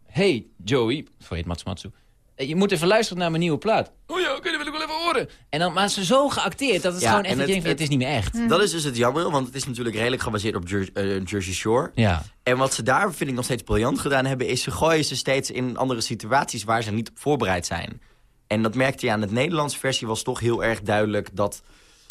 C: hey Joey, voor je het Matsu Matsu, eh, je moet even luisteren naar mijn nieuwe plaat. Oh ja, oké, dat wil ik wel even horen. En dan, maar ze zo geacteerd dat het
F: Ja,
C: gewoon echt, je
F: het-
C: denkt, van, het is niet meer echt.
F: Dat is dus het jammer, want het is natuurlijk redelijk gebaseerd op Jer- eh, Jersey Shore.
C: Ja.
F: En wat ze daar, vind ik, nog steeds briljant gedaan hebben... is ze gooien ze steeds in andere situaties waar ze niet op voorbereid zijn. En dat merkte je aan het Nederlandse versie was toch heel erg duidelijk... dat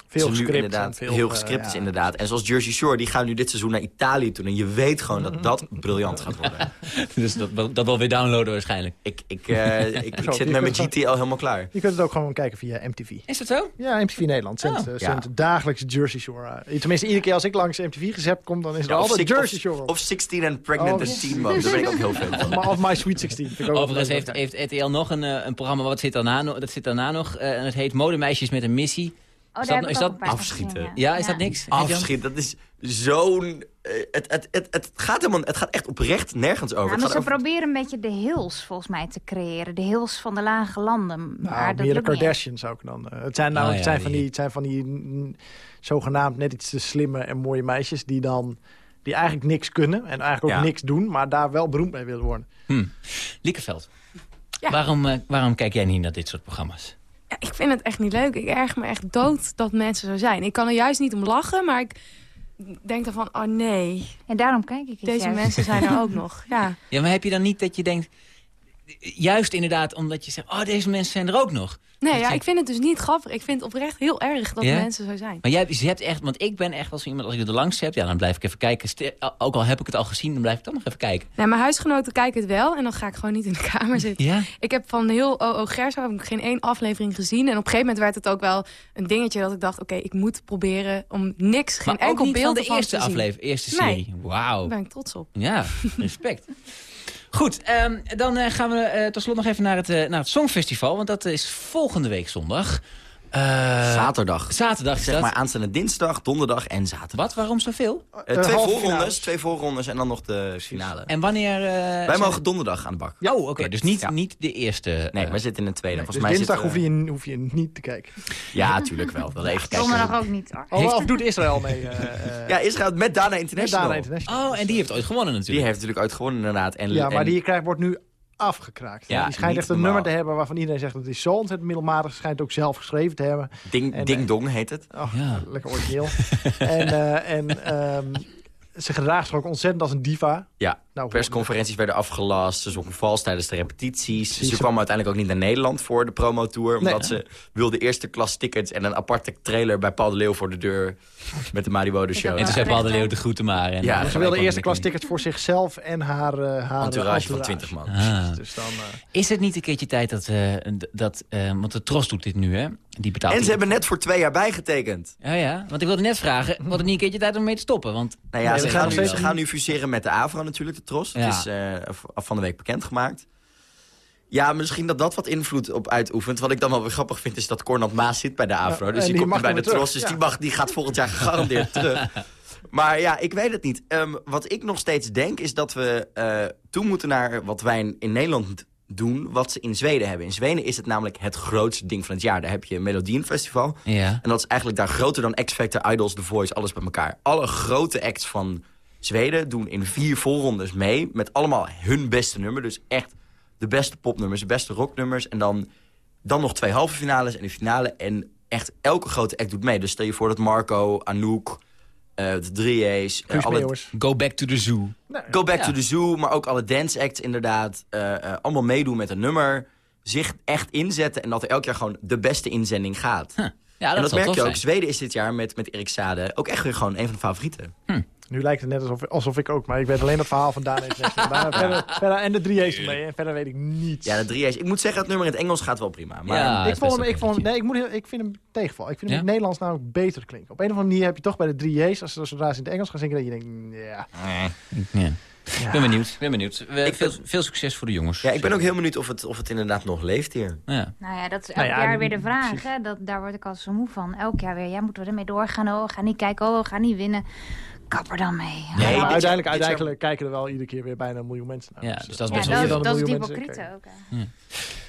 D: Veel gescript
F: inderdaad
D: veel,
F: heel
D: eh,
F: gescript is
D: ja.
F: inderdaad. En zoals Jersey Shore, die gaan nu dit seizoen naar Italië toe. En je weet gewoon dat dat briljant gaat worden.
C: Dus dat, wel- dat wel weer downloaden waarschijnlijk.
F: Ik, ik, eh, ik, ik zit met mijn al helemaal klaar.
D: Je kunt het ook gewoon kijken via MTV.
C: Is dat zo?
D: Ja, MTV Nederland. Zendt,
C: Oh,
D: eh, dagelijks Jersey Shore. uit. Tenminste, iedere keer als ik langs MTV gezet kom, dan is er altijd
F: six-
D: Jersey Shore.
F: of 16 and Pregnant
D: Oh,
F: and Teen Mode. Daar ben ik ook heel fan van.
D: Maar- of My Sweet 16. vind ik ook
C: Overigens heeft, heeft RTL nog een, een programma, wat zit daarna, dat zit daarna nog. en het heet Modemeisjes met een missie.
E: Oh,
C: Is dat-
E: heb
C: is dat
F: afschieten?
E: gezien,
C: Ja, is dat niks? Heb je hem?
F: Afschiet, dat is zo'n... eh, het, het, het, het, gaat helemaal, het gaat echt oprecht nergens over.
E: Ja, maar ze
F: over-
E: proberen een beetje de hills volgens mij te creëren. De hills van de lage landen. Maar
D: Nou,
E: dat
D: meer de Kardashians ook dan. Eh, het zijn, nou,
C: Ah,
D: het
C: ja,
D: zijn van
C: die-
D: het zijn van die mm, zogenaamd net iets te slimme en mooie meisjes... die dan die eigenlijk niks kunnen en eigenlijk ook
F: Ja.
D: niks doen... maar daar wel beroemd mee willen worden.
C: Hm. Liekeveld,
G: Ja.
C: waarom, eh, waarom kijk jij niet naar dit soort programma's?
G: Ja, ik vind het echt niet leuk. Ik erg me echt dood dat mensen zo zijn. Ik kan er juist niet om lachen, maar ik denk dan van... oh nee,
E: En daarom kijk ik het
G: deze
E: juist.
G: mensen zijn er ook nog. Ja.
C: Ja, maar heb je dan niet dat je denkt... Juist inderdaad omdat je zegt, oh, deze mensen zijn er ook nog.
G: Nee,
C: Dat
G: ja, ik vind het dus niet grappig. Ik vind het oprecht heel erg dat
C: Ja?
G: mensen zo zijn.
C: Maar jij hebt- je hebt echt, want ik ben echt wel zo iemand, als ik er langs heb, ja, dan blijf ik even kijken. Ook al heb ik het al gezien, dan blijf ik toch nog even kijken.
G: Nee, mijn huisgenoten kijken het wel en dan ga ik gewoon niet in de kamer zitten.
C: Ja?
G: Ik heb van heel OO Gerso heb ik geen één aflevering gezien. En op een gegeven moment werd het ook wel een dingetje dat ik dacht... oké, ik moet proberen om niks, geen
C: Maar
G: enkel beeld
C: van de eerste aflevering, eerste
G: Nee.
C: serie. Wauw.
G: Daar ben ik trots op.
C: Ja, respect. Goed, ehm, dan eh, gaan we eh tot slot nog even naar het, eh, naar het Songfestival. Want dat is volgende week zondag. Eh,
F: Zaterdag.
C: Zaterdag is
F: Zeg
C: dat.
F: maar aanstaande dinsdag, donderdag en zaterdag.
C: Wat, waarom zoveel?
F: Eh,
D: Eh,
F: twee
D: halve
F: voorrondes,
D: finales.
F: twee voorrondes en dan nog de finale.
C: En wanneer... eh,
F: Wij
C: zijn
F: mogen donderdag aan de bak.
C: Ja, oh, oké. dus niet,
F: Ja.
C: niet de eerste...
F: Nee,
C: eh,
F: wij zitten in de tweede.
D: Dus
F: Volgens mij
D: dinsdag
F: zit,
D: hoef,
F: eh,
D: je, hoef je niet te kijken.
F: Ja, tuurlijk wel. Wel even kijken.
E: Donderdag ook niet hoor.
D: Oh,
C: Heeft-
D: of doet Israël mee? eh, eh,
F: Ja, Israël met Dana
D: met
F: International.
D: Dana International.
C: Oh, en die heeft ooit gewonnen
F: Die
C: natuurlijk.
F: heeft natuurlijk ooit gewonnen inderdaad. En,
D: Ja, maar
F: en-
D: die krijgt, wordt nu afgekraakt.
F: Ja,
D: die schijnt echt een
F: normaal.
D: nummer te hebben waarvan iedereen zegt dat het is zo ontzettend middelmatig. Schijnt ook zelf geschreven te hebben.
F: Ding,
D: en-
F: Ding Dong heet het.
D: Oh,
C: Ja.
D: lekker origineel. en eh, en ehm, ze gedraagt zich ook ontzettend als een diva.
F: Ja,
D: Nou,
F: persconferenties werden afgelast. Ze zong vals tijdens de repetities.
D: Precies.
F: Ze kwam uiteindelijk ook niet naar Nederland voor de promotour. Omdat
D: Nee.
F: ze wilde eerste klas tickets en een aparte trailer bij Paul de Leeuw voor de deur. Met de Malibu de show.
C: En toen zei Paul de Leeuw de groeten maar. En,
F: Ja,
D: ze wilde eerste klas tickets voor zichzelf en haar, eh haar
F: Entourage van 20 man.
C: Ah.
D: Dus dan, eh,
C: Is het niet een keertje tijd dat... eh, d- dat eh, want de Tros doet dit nu, hè? Die betaalt...
F: En ze
C: die-
F: hebben net voor twee jaar bijgetekend.
C: Ja, ja. Want ik wilde net vragen, wordt het niet een keertje tijd om mee te stoppen? Want
F: Nou ja,
D: Nee,
F: ze, gaan nu, ze gaan nu fuseren met de AVRO natuurlijk, de Tros.
C: Ja.
F: Het is v- van de week bekendgemaakt. Ja, misschien dat dat wat invloed op uitoefent. Wat ik dan wel weer grappig vind, is dat Cornald Maas zit bij de AVRO.
D: Ja,
F: dus
D: en
F: die,
D: die
F: komt nu bij de Tros. Dus
D: ja.
F: die, mag, die gaat volgend jaar gegarandeerd terug. Maar ja, ik weet het niet. Ehm, wat ik nog steeds denk is dat we uh, toe moeten naar wat wij in, Nederland doen wat ze in Zweden hebben. In Zweden is het namelijk het grootste ding van het jaar. Daar heb je een Melodienfestival.
C: Ja.
F: En dat is eigenlijk daar groter dan X-Factor, Idols, The Voice, alles bij elkaar. Alle grote acts van Zweden doen in vier voorrondes mee... met allemaal hun beste nummer. Dus echt de beste popnummers, de beste rocknummers. En dan, dan nog twee halve finales en de finale. En echt elke grote act doet mee. Dus stel je voor dat Marco, Anouk, uh, de 3A's...
D: Guus
F: alle.
C: Go back to the zoo.
F: Go Back
C: Ja.
F: to the Zoo, maar ook alle dance acts inderdaad. eh, eh, allemaal meedoen met een nummer. Zich echt inzetten en dat er elk jaar gewoon de beste inzending gaat.
C: Ja, dat,
F: en dat merk je ook.
C: zijn.
F: Zweden is dit jaar met, met Erik Sade ook echt weer gewoon een van de favorieten.
D: Nu lijkt het net alsof, alsof ik ook, maar ik weet alleen het verhaal van Daan. Daar- verder, verder, en de 3A's ermee, en verder weet ik niets.
F: Ja, de 3A's. Ik moet zeggen, het nummer in het Engels gaat wel prima. Maar
C: Ja,
D: ik vond hem, ik, vond hem, nee, ik, moet, ik vind hem tegenval. Ik vind hem
C: Ja?
D: in het Nederlands namelijk beter klinken. Op een of andere manier heb je toch bij de 3A's, als ze zodra ze in het Engels gaan zingen, dat je denkt, mm, ja.
C: Ja. Ik ben benieuwd. Ik ben benieuwd. We,
F: Ik
C: veel,
F: ben-
C: veel succes voor de jongens.
F: ja, ik ben ook heel benieuwd of het, of het inderdaad nog leeft hier.
C: Ja.
E: Nou ja, dat is elk
D: Nou ja,
E: jaar weer de vraag. Hè? Dat, daar word ik altijd zo moe van. Elk jaar weer, ja, moeten we ermee doorgaan? Oh, we gaan niet kijken, oh, we gaan niet winnen. Kap er dan mee.
F: Nee,
D: maar
F: dit jaar-
D: uiteindelijk, uiteindelijk kijken er wel iedere keer weer bijna een miljoen mensen naar.
C: Ja, dus dat is
E: ja,
C: best
E: dat,
C: wel
D: een
E: dat is
D: mensen
E: ook. hè.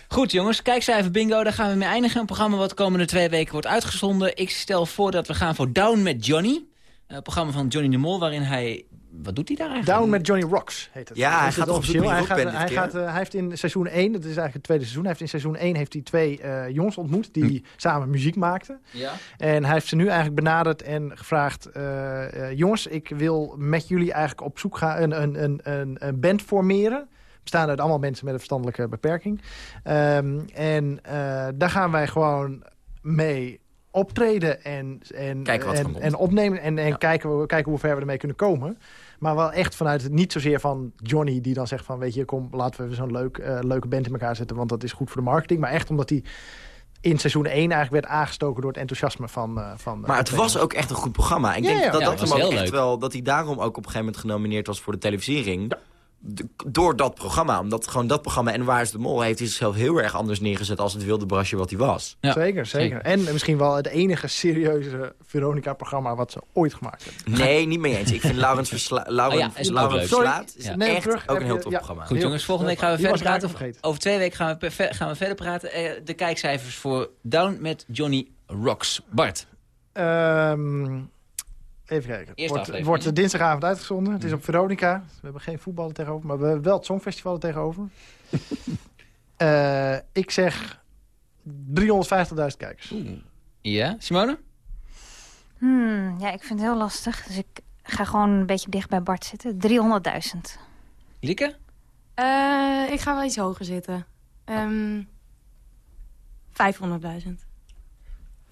C: Goed jongens, kijkcijfer bingo, daar gaan we mee eindigen. Een programma wat de komende twee weken wordt uitgezonden. Ik stel voor dat we gaan voor Down met Johnny. Een programma van Johnny de Mol, waarin hij... Wat doet hij daar eigenlijk?
D: Down met Johnny Rocks heet het.
F: Ja, hij gaat
D: het officieel. hij gaat, hij, gaat, eh, hij heeft in seizoen 1, dat is eigenlijk het tweede seizoen, hij heeft in seizoen 1 heeft hij twee eh, jongens ontmoet die samen muziek maakten.
C: Ja?
D: En hij heeft ze nu eigenlijk benaderd en gevraagd... eh, eh, jongens, ik wil met jullie eigenlijk op zoek gaan... een, een, een, een, een band formeren. Bestaan uit allemaal mensen met een verstandelijke beperking. Ehm, en eh, daar gaan wij gewoon mee optreden en, en, en, en opnemen. En, en
F: Ja.
D: kijken, we, kijken hoe ver we ermee kunnen komen. Maar wel echt vanuit niet zozeer van Johnny die dan zegt van... weet je, kom, laten we zo'n leuk, eh, leuke band in elkaar zetten... want dat is goed voor de marketing. Maar echt omdat hij in seizoen 1 eigenlijk werd aangestoken door het enthousiasme van... eh, van
F: Maar het was ook echt een goed programma. Ik
D: Ja,
F: denk
D: ja.
F: dat
C: Ja,
F: dat
C: het
F: hem ook echt
C: leuk.
F: wel... dat hij daarom ook op een gegeven moment genomineerd was voor de televisiering. Door dat programma. Omdat gewoon dat programma en Waar is de Mol... heeft hij zichzelf heel erg anders neergezet... als het wilde brasje wat hij was.
C: Ja,
D: zeker, zeker, En misschien wel het enige serieuze Veronica-programma wat ze ooit gemaakt hebben.
F: Nee, niet mee eens. Ik vind Laurens Versla Laurens,
C: Oh ja, is ook
F: Laurens. Verslaat is
C: Ja.
D: Hem
F: echt
D: terug,
F: ook een heel
D: ja.
F: programma.
C: Goed jongens, volgende week gaan we
D: Die
C: verder praten. Over, twee weken gaan we, gaan we verder praten. Eh, de kijkcijfers voor Down met Johnny Rocks. Bart.
D: Ehm, even kijken. Wordt,
C: aflevering,
D: wordt
C: hè?
D: dinsdagavond uitgezonden. Het is op Veronica. We hebben geen voetballen tegenover, maar we hebben wel het Songfestival er tegenover. Eh, ik zeg 350.000 kijkers.
C: Ja, Simone?
E: Hmm, ja, ik vind het heel lastig. Dus ik ga gewoon een beetje dicht bij Bart zitten. 300.000.
C: Lieke?
G: Eh, ik ga wel iets hoger zitten. Ehm 500.000.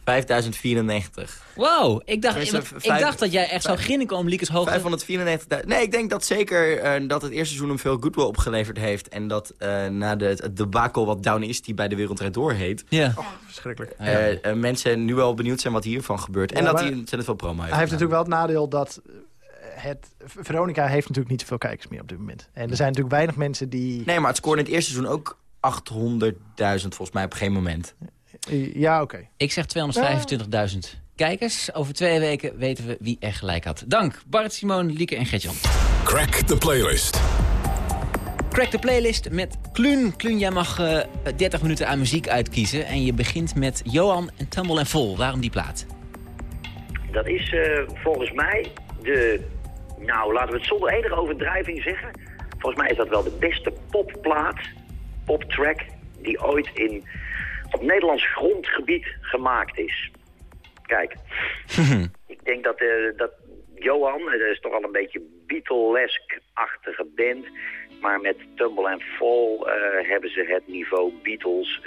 F: 5094.
C: Wow, ik dacht, ik,
F: vijf-
C: dacht dat jij echt zou grinniken om Liekes hoogte.
F: 594. Nee, ik denk dat zeker eh, dat het eerste seizoen hem veel goodwill opgeleverd heeft. En dat eh, na de, het debakel wat Down is, die bij de Wereldrijd Door heet...
C: Ja.
D: Verschrikkelijk.
C: Ja.
F: eh, eh, mensen nu wel benieuwd zijn wat hiervan gebeurt. En dat hij ontzettend veel promo heeft.
D: Hij heeft natuurlijk wel het nadeel dat het, Veronica heeft natuurlijk niet zoveel kijkers meer op dit moment. En er zijn natuurlijk weinig mensen die...
F: Nee, maar het scoorde in het eerste seizoen ook 800.000 volgens mij op geen moment.
D: Ja, oké.
C: Ik zeg 225.000 kijkers. Over twee weken weten we wie er gelijk had. Dank Bart, Simone, Lieke en Gertjan.
B: Crack the playlist.
C: Crack de playlist met Kluun. Kluun, jij mag eh 30 minuten aan muziek uitkiezen. En je begint met Johan en Tumble en Vol. Waarom die plaat?
H: Dat is eh, volgens mij de, nou laten we het zonder enige overdrijving zeggen. Volgens mij is dat wel de beste popplaat, poptrack, die ooit in, op Nederlands grondgebied gemaakt is. Kijk, ik denk dat, eh, dat Johan, eh, dat is toch al een beetje Beatlesk-achtige band. Maar met Tumble and Fall eh, hebben ze het niveau Beatles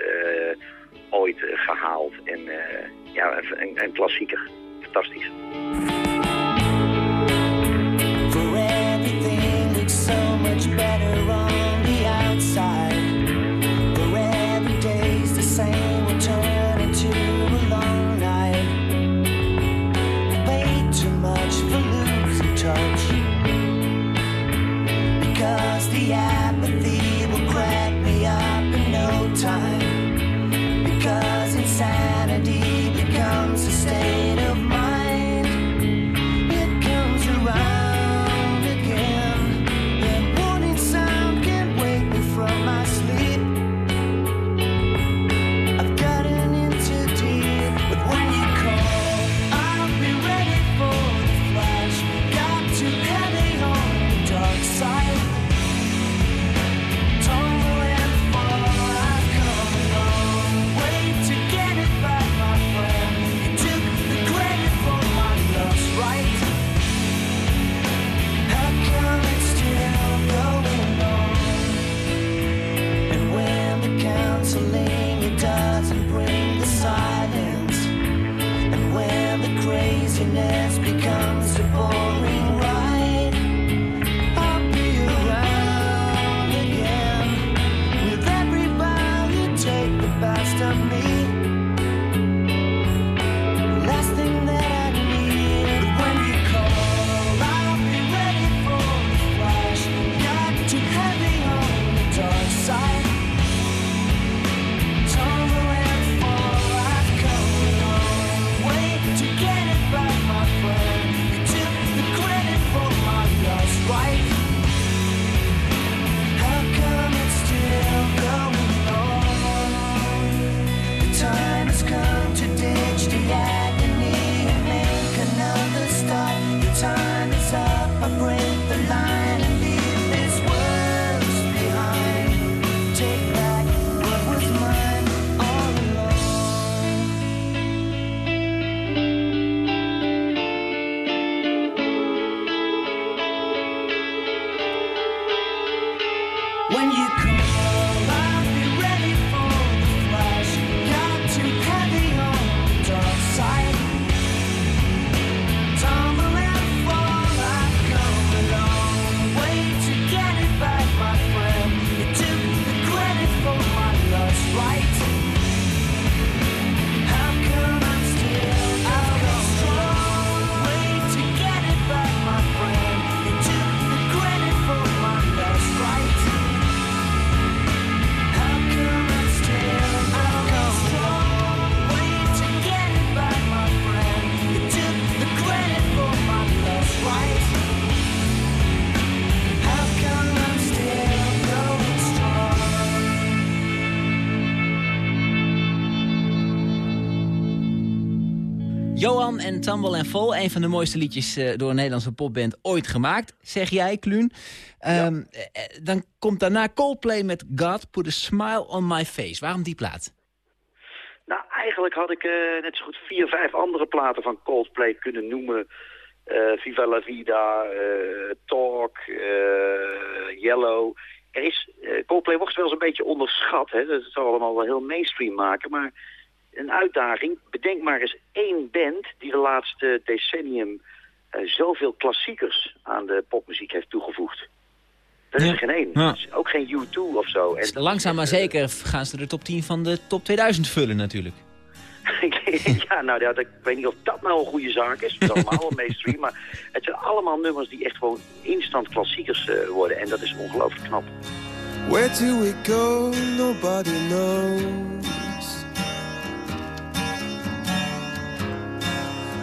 H: ooit eh, gehaald. En ja, een, een klassieker. Fantastisch.
C: Johan en Vol, een van de mooiste liedjes eh, door een Nederlandse popband ooit gemaakt, zeg jij, Kluun. Ehm, eh, eh, dan komt daarna Coldplay met God Put a Smile on My Face. Waarom die plaat?
H: Nou, eigenlijk had ik net zo goed vier, vijf andere platen van Coldplay kunnen noemen. Viva la Vida, Talk, Yellow. Er is, Coldplay wordt wel eens een beetje onderschat. Hè? Dat zou allemaal wel heel mainstream maken. Maar een uitdaging. Bedenk maar eens één band die de laatste decennium eh, zoveel klassiekers aan de popmuziek heeft toegevoegd. Dat is
C: Ja.
H: er geen één.
C: Ja.
H: Dus Ook geen U2 of zo. En,
C: Langzaam maar
H: eh,
C: zeker gaan ze de top 10 van de top 2000 vullen natuurlijk.
H: ja, nou ja, dat- ik weet niet of dat nou een goede zaak is. Het is allemaal mainstream. Maar het zijn allemaal nummers die echt gewoon instant klassiekers eh, worden. En dat is ongelooflijk knap.
I: Where do we go? Nobody knows.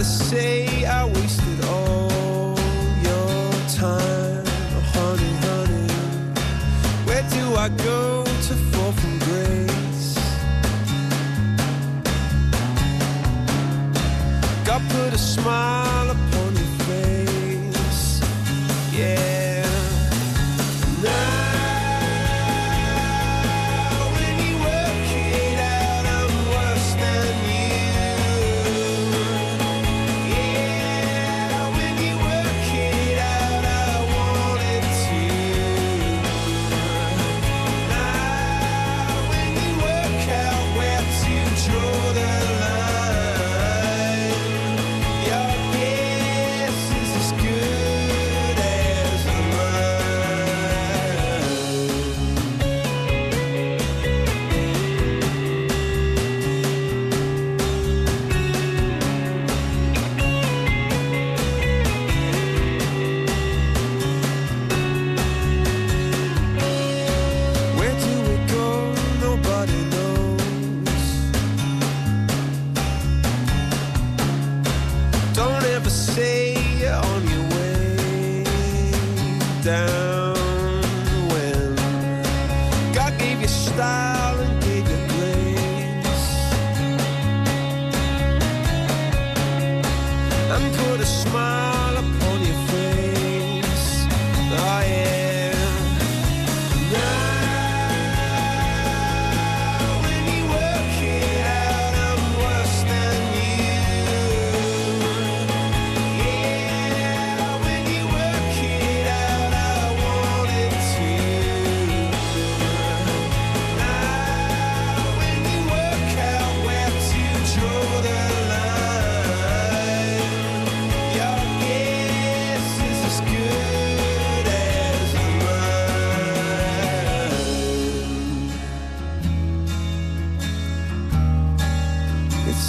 I: Gotta say I wasted all your time, oh, honey, honey. Where do I go to fall from grace? God put a smile upon your face, yeah.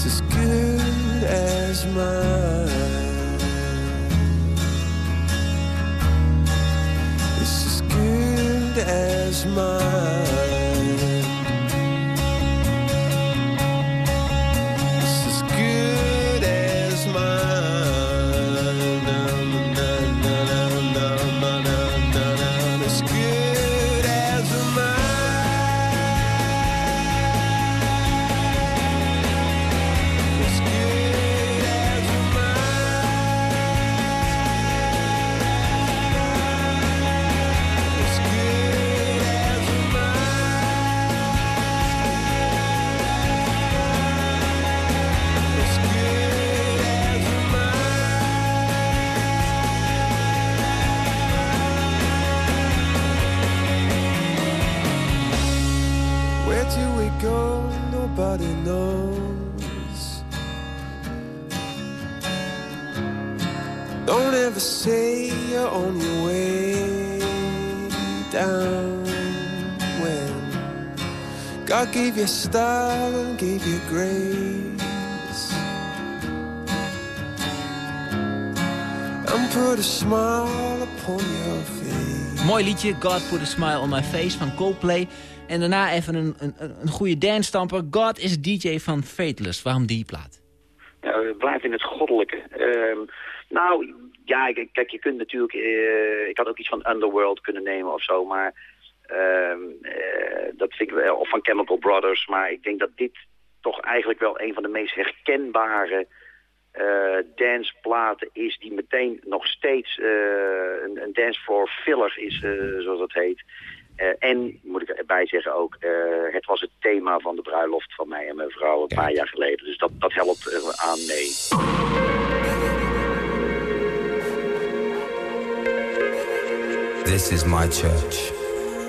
I: It's as good as mine. It's as good as mine. God gave you style and gave you grace and put a smile upon your face.
C: Mooi liedje, God Put a Smile on My Face van Coldplay. En daarna even een, een, een goede dance-stamper. God is DJ van Fateless. Waarom die plaat?
H: Ja, we blijven in het goddelijke. Ehm, nou, ja, kijk, je kunt natuurlijk... eh, ik had ook iets van Underworld kunnen nemen of zo, maar... ehm, eh, dat vind ik wel, of van Chemical Brothers, maar ik denk dat dit toch eigenlijk wel een van de meest herkenbare eh danceplaten is... die meteen nog steeds eh, een, een dancefloor filler is, zoals dat heet... En, moet ik erbij zeggen ook, het was het thema van de bruiloft van mij en mijn vrouw een paar jaar geleden. Dus dat, dat helpt aan mee.
J: This is my church.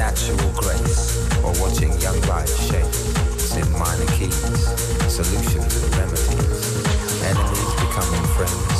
J: Natural grace or watching young life shape. In minor keys, solutions and remedies. Enemies becoming friends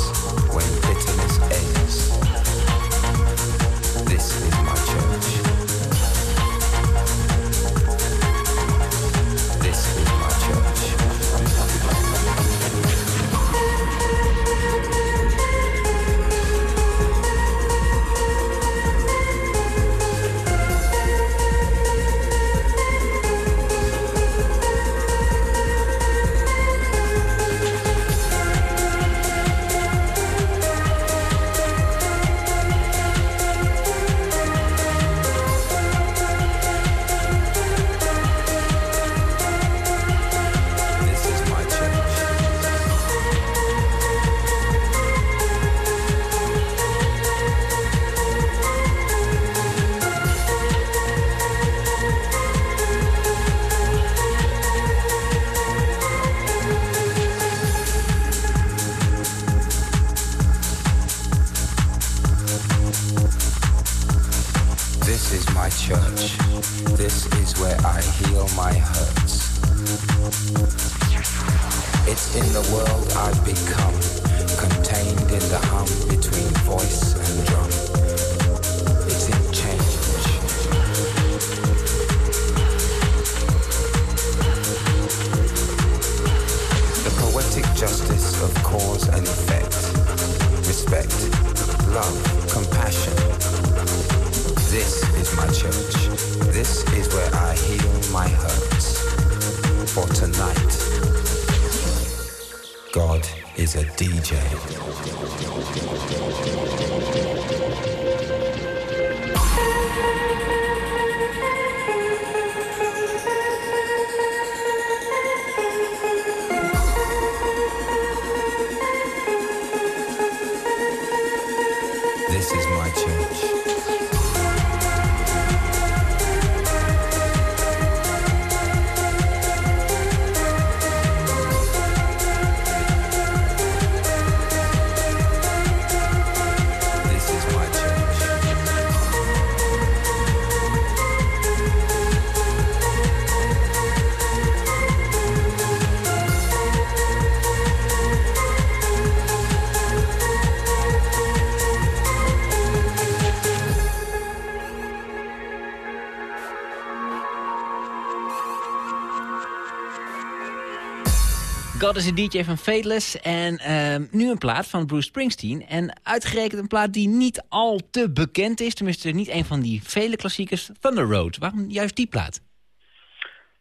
J: is
C: van Fateless. En ehm, nu een plaat van Bruce Springsteen. En uitgerekend een plaat die niet al te bekend is. Tenminste, niet een van die vele klassiekers. Thunder Road. Waarom juist die plaat?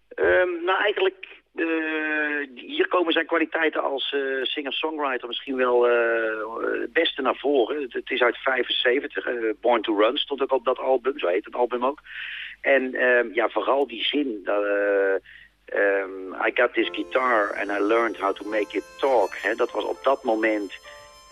H: Ehm, nou, eigenlijk, eh, hier komen zijn kwaliteiten als eh, singer-songwriter misschien wel eh, het beste naar voren. Het, het is uit 75, eh, Born to Run stond ook op dat album, zo heet het album ook. En ehm, ja, vooral die zin, ehm, I got this guitar and I learned how to make it talk. Dat was op dat moment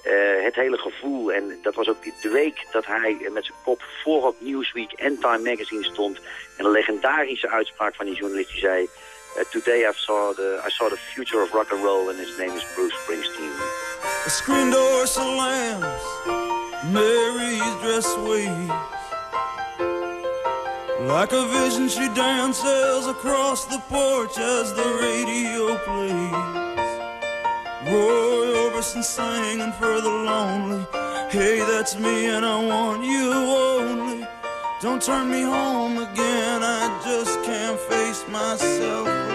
H: eh, het hele gevoel. En dat was ook de week dat hij met zijn kop voor op Newsweek en Time Magazine stond. En een legendarische uitspraak van die journalist die zei... eh, Today I saw, the, I saw the future of rock and roll and his name is Bruce Springsteen.
K: The screen door slams, Mary's dress waves. Like a vision, she dances across the porch as the radio plays. Roy Orbison singing for the lonely. Hey, that's me, and I want you only. Don't turn me home again, I just can't face myself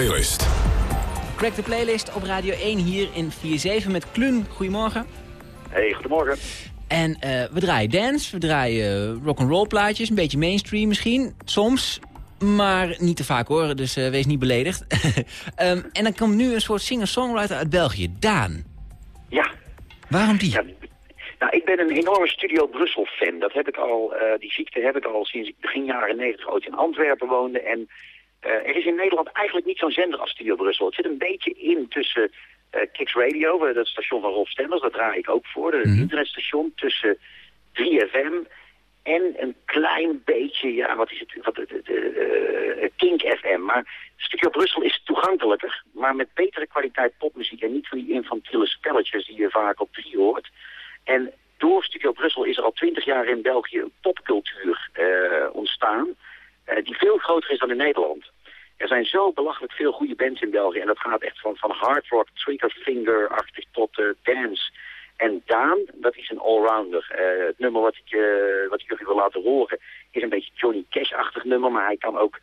L: playlist.
C: Crack the Playlist op Radio 1 hier in 4-7 met Klun. Goedemorgen.
H: Hey, goedemorgen.
C: En eh, we draaien dance, we draaien rock'n'roll plaatjes, een beetje mainstream misschien, soms. Maar niet te vaak hoor, dus eh, wees niet beledigd. Ehm, en dan komt nu een soort singer-songwriter uit België, Daan.
H: Ja.
C: Waarom die?
H: Ja, nou, ik ben een enorme Studio Brussel-fan. Dat heb ik al, eh, die ziekte heb ik al sinds ik begin jaren 90 ooit in Antwerpen woonde. En er is in Nederland eigenlijk niet zo'n zender als Studio Brussel. Het zit een beetje in tussen eh Kicks Radio, eh, dat station van Rolf Stenders, dat draai ik ook voor. Het internetstation tussen 3FM en een klein beetje, ja, wat is het, wat, eh, Kink FM. Maar Studio Brussel is toegankelijker, maar met betere kwaliteit popmuziek en niet van die infantiele spelletjes die je vaak op 3 hoort. En door Studio Brussel is er al twintig jaar in België een popcultuur eh, ontstaan, eh, die veel groter is dan in Nederland. Er zijn zo belachelijk veel goede bands in België en dat gaat echt van, hard rock, triggerfinger-achtig tot eh, dance. En Daan, dat is een allrounder. Eh, het nummer wat ik, eh, wat ik jullie wil laten horen is een beetje Johnny Cash-achtig nummer, maar hij kan ook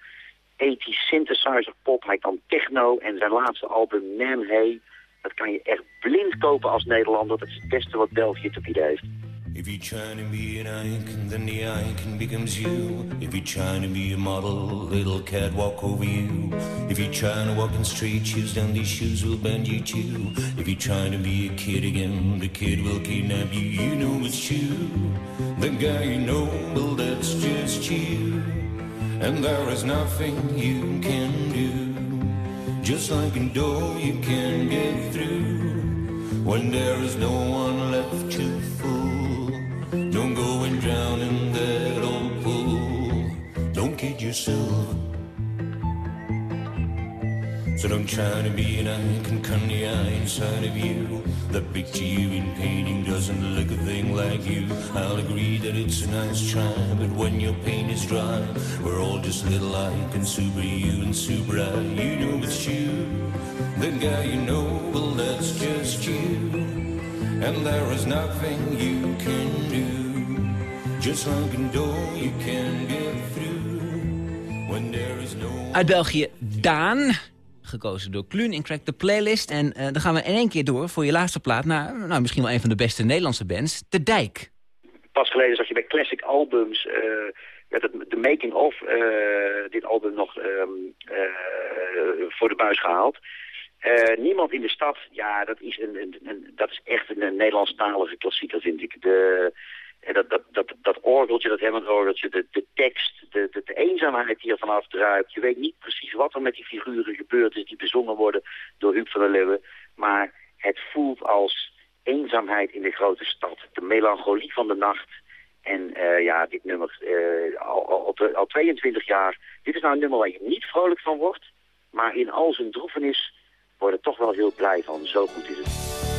H: 80 synthesizer pop, hij kan techno en zijn laatste album Nam Hey, dat kan je echt blind kopen als Nederlander. Dat is het beste wat België te bieden heeft.
M: If you're trying to be an icon, then the icon becomes you. If you're trying to be a model, little cat walk over you. If you're trying to walk in straight shoes, then these shoes will bend you too. If you're trying to be a kid again, the kid will kidnap you. You know it's you. The guy you know, well, that's just you. And there is nothing you can do. Just like a door you can get through. When there is no one left to fool. Go and drown in that old pool. Don't kid yourself. So don't try to be an icon, eye inside of you. The picture you've been painting doesn't look a thing like you. I'll agree that it's a nice try, but when your paint is dry, we're all just little icons, super you and super I. You know it's you. The guy you know, well, that's just you. And there is nothing you can do. Just like a door you can get through. When there is no
C: Uit België, Daan. Gekozen door Kluun in Crack the Playlist. En eh, dan gaan we in één keer door voor je laatste plaat... naar nou, misschien wel een van de beste Nederlandse bands, De Dijk.
H: Pas geleden zag je bij Classic Albums eh, werd het, de making of eh, dit album nog ehm, eh, voor de buis gehaald. Eh, niemand in de stad, ja, dat is, een, een, een- dat is echt een, Nederlandstalige klassieker, vind ik. De, dat, dat, dat, dat orgeltje, dat Hammond-orgeltje, de, tekst, de, de, eenzaamheid die er vanaf druipt. Je weet niet precies wat er met die figuren gebeurd is die bezongen worden door Huub van der Leeuwen. Maar het voelt als eenzaamheid in de grote stad. De melancholie van de nacht. En eh, ja, dit nummer eh, al, al, al, al 22 jaar. Dit is nou een nummer waar je niet vrolijk van wordt. Maar in al zijn droefenis word er toch wel heel blij van. Zo goed is. Het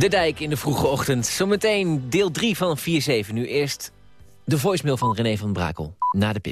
N: De
O: dijk in de vroege ochtend. Zometeen deel 3 van 4-7. Nu eerst de voicemail van René van Brakel. Na de pit.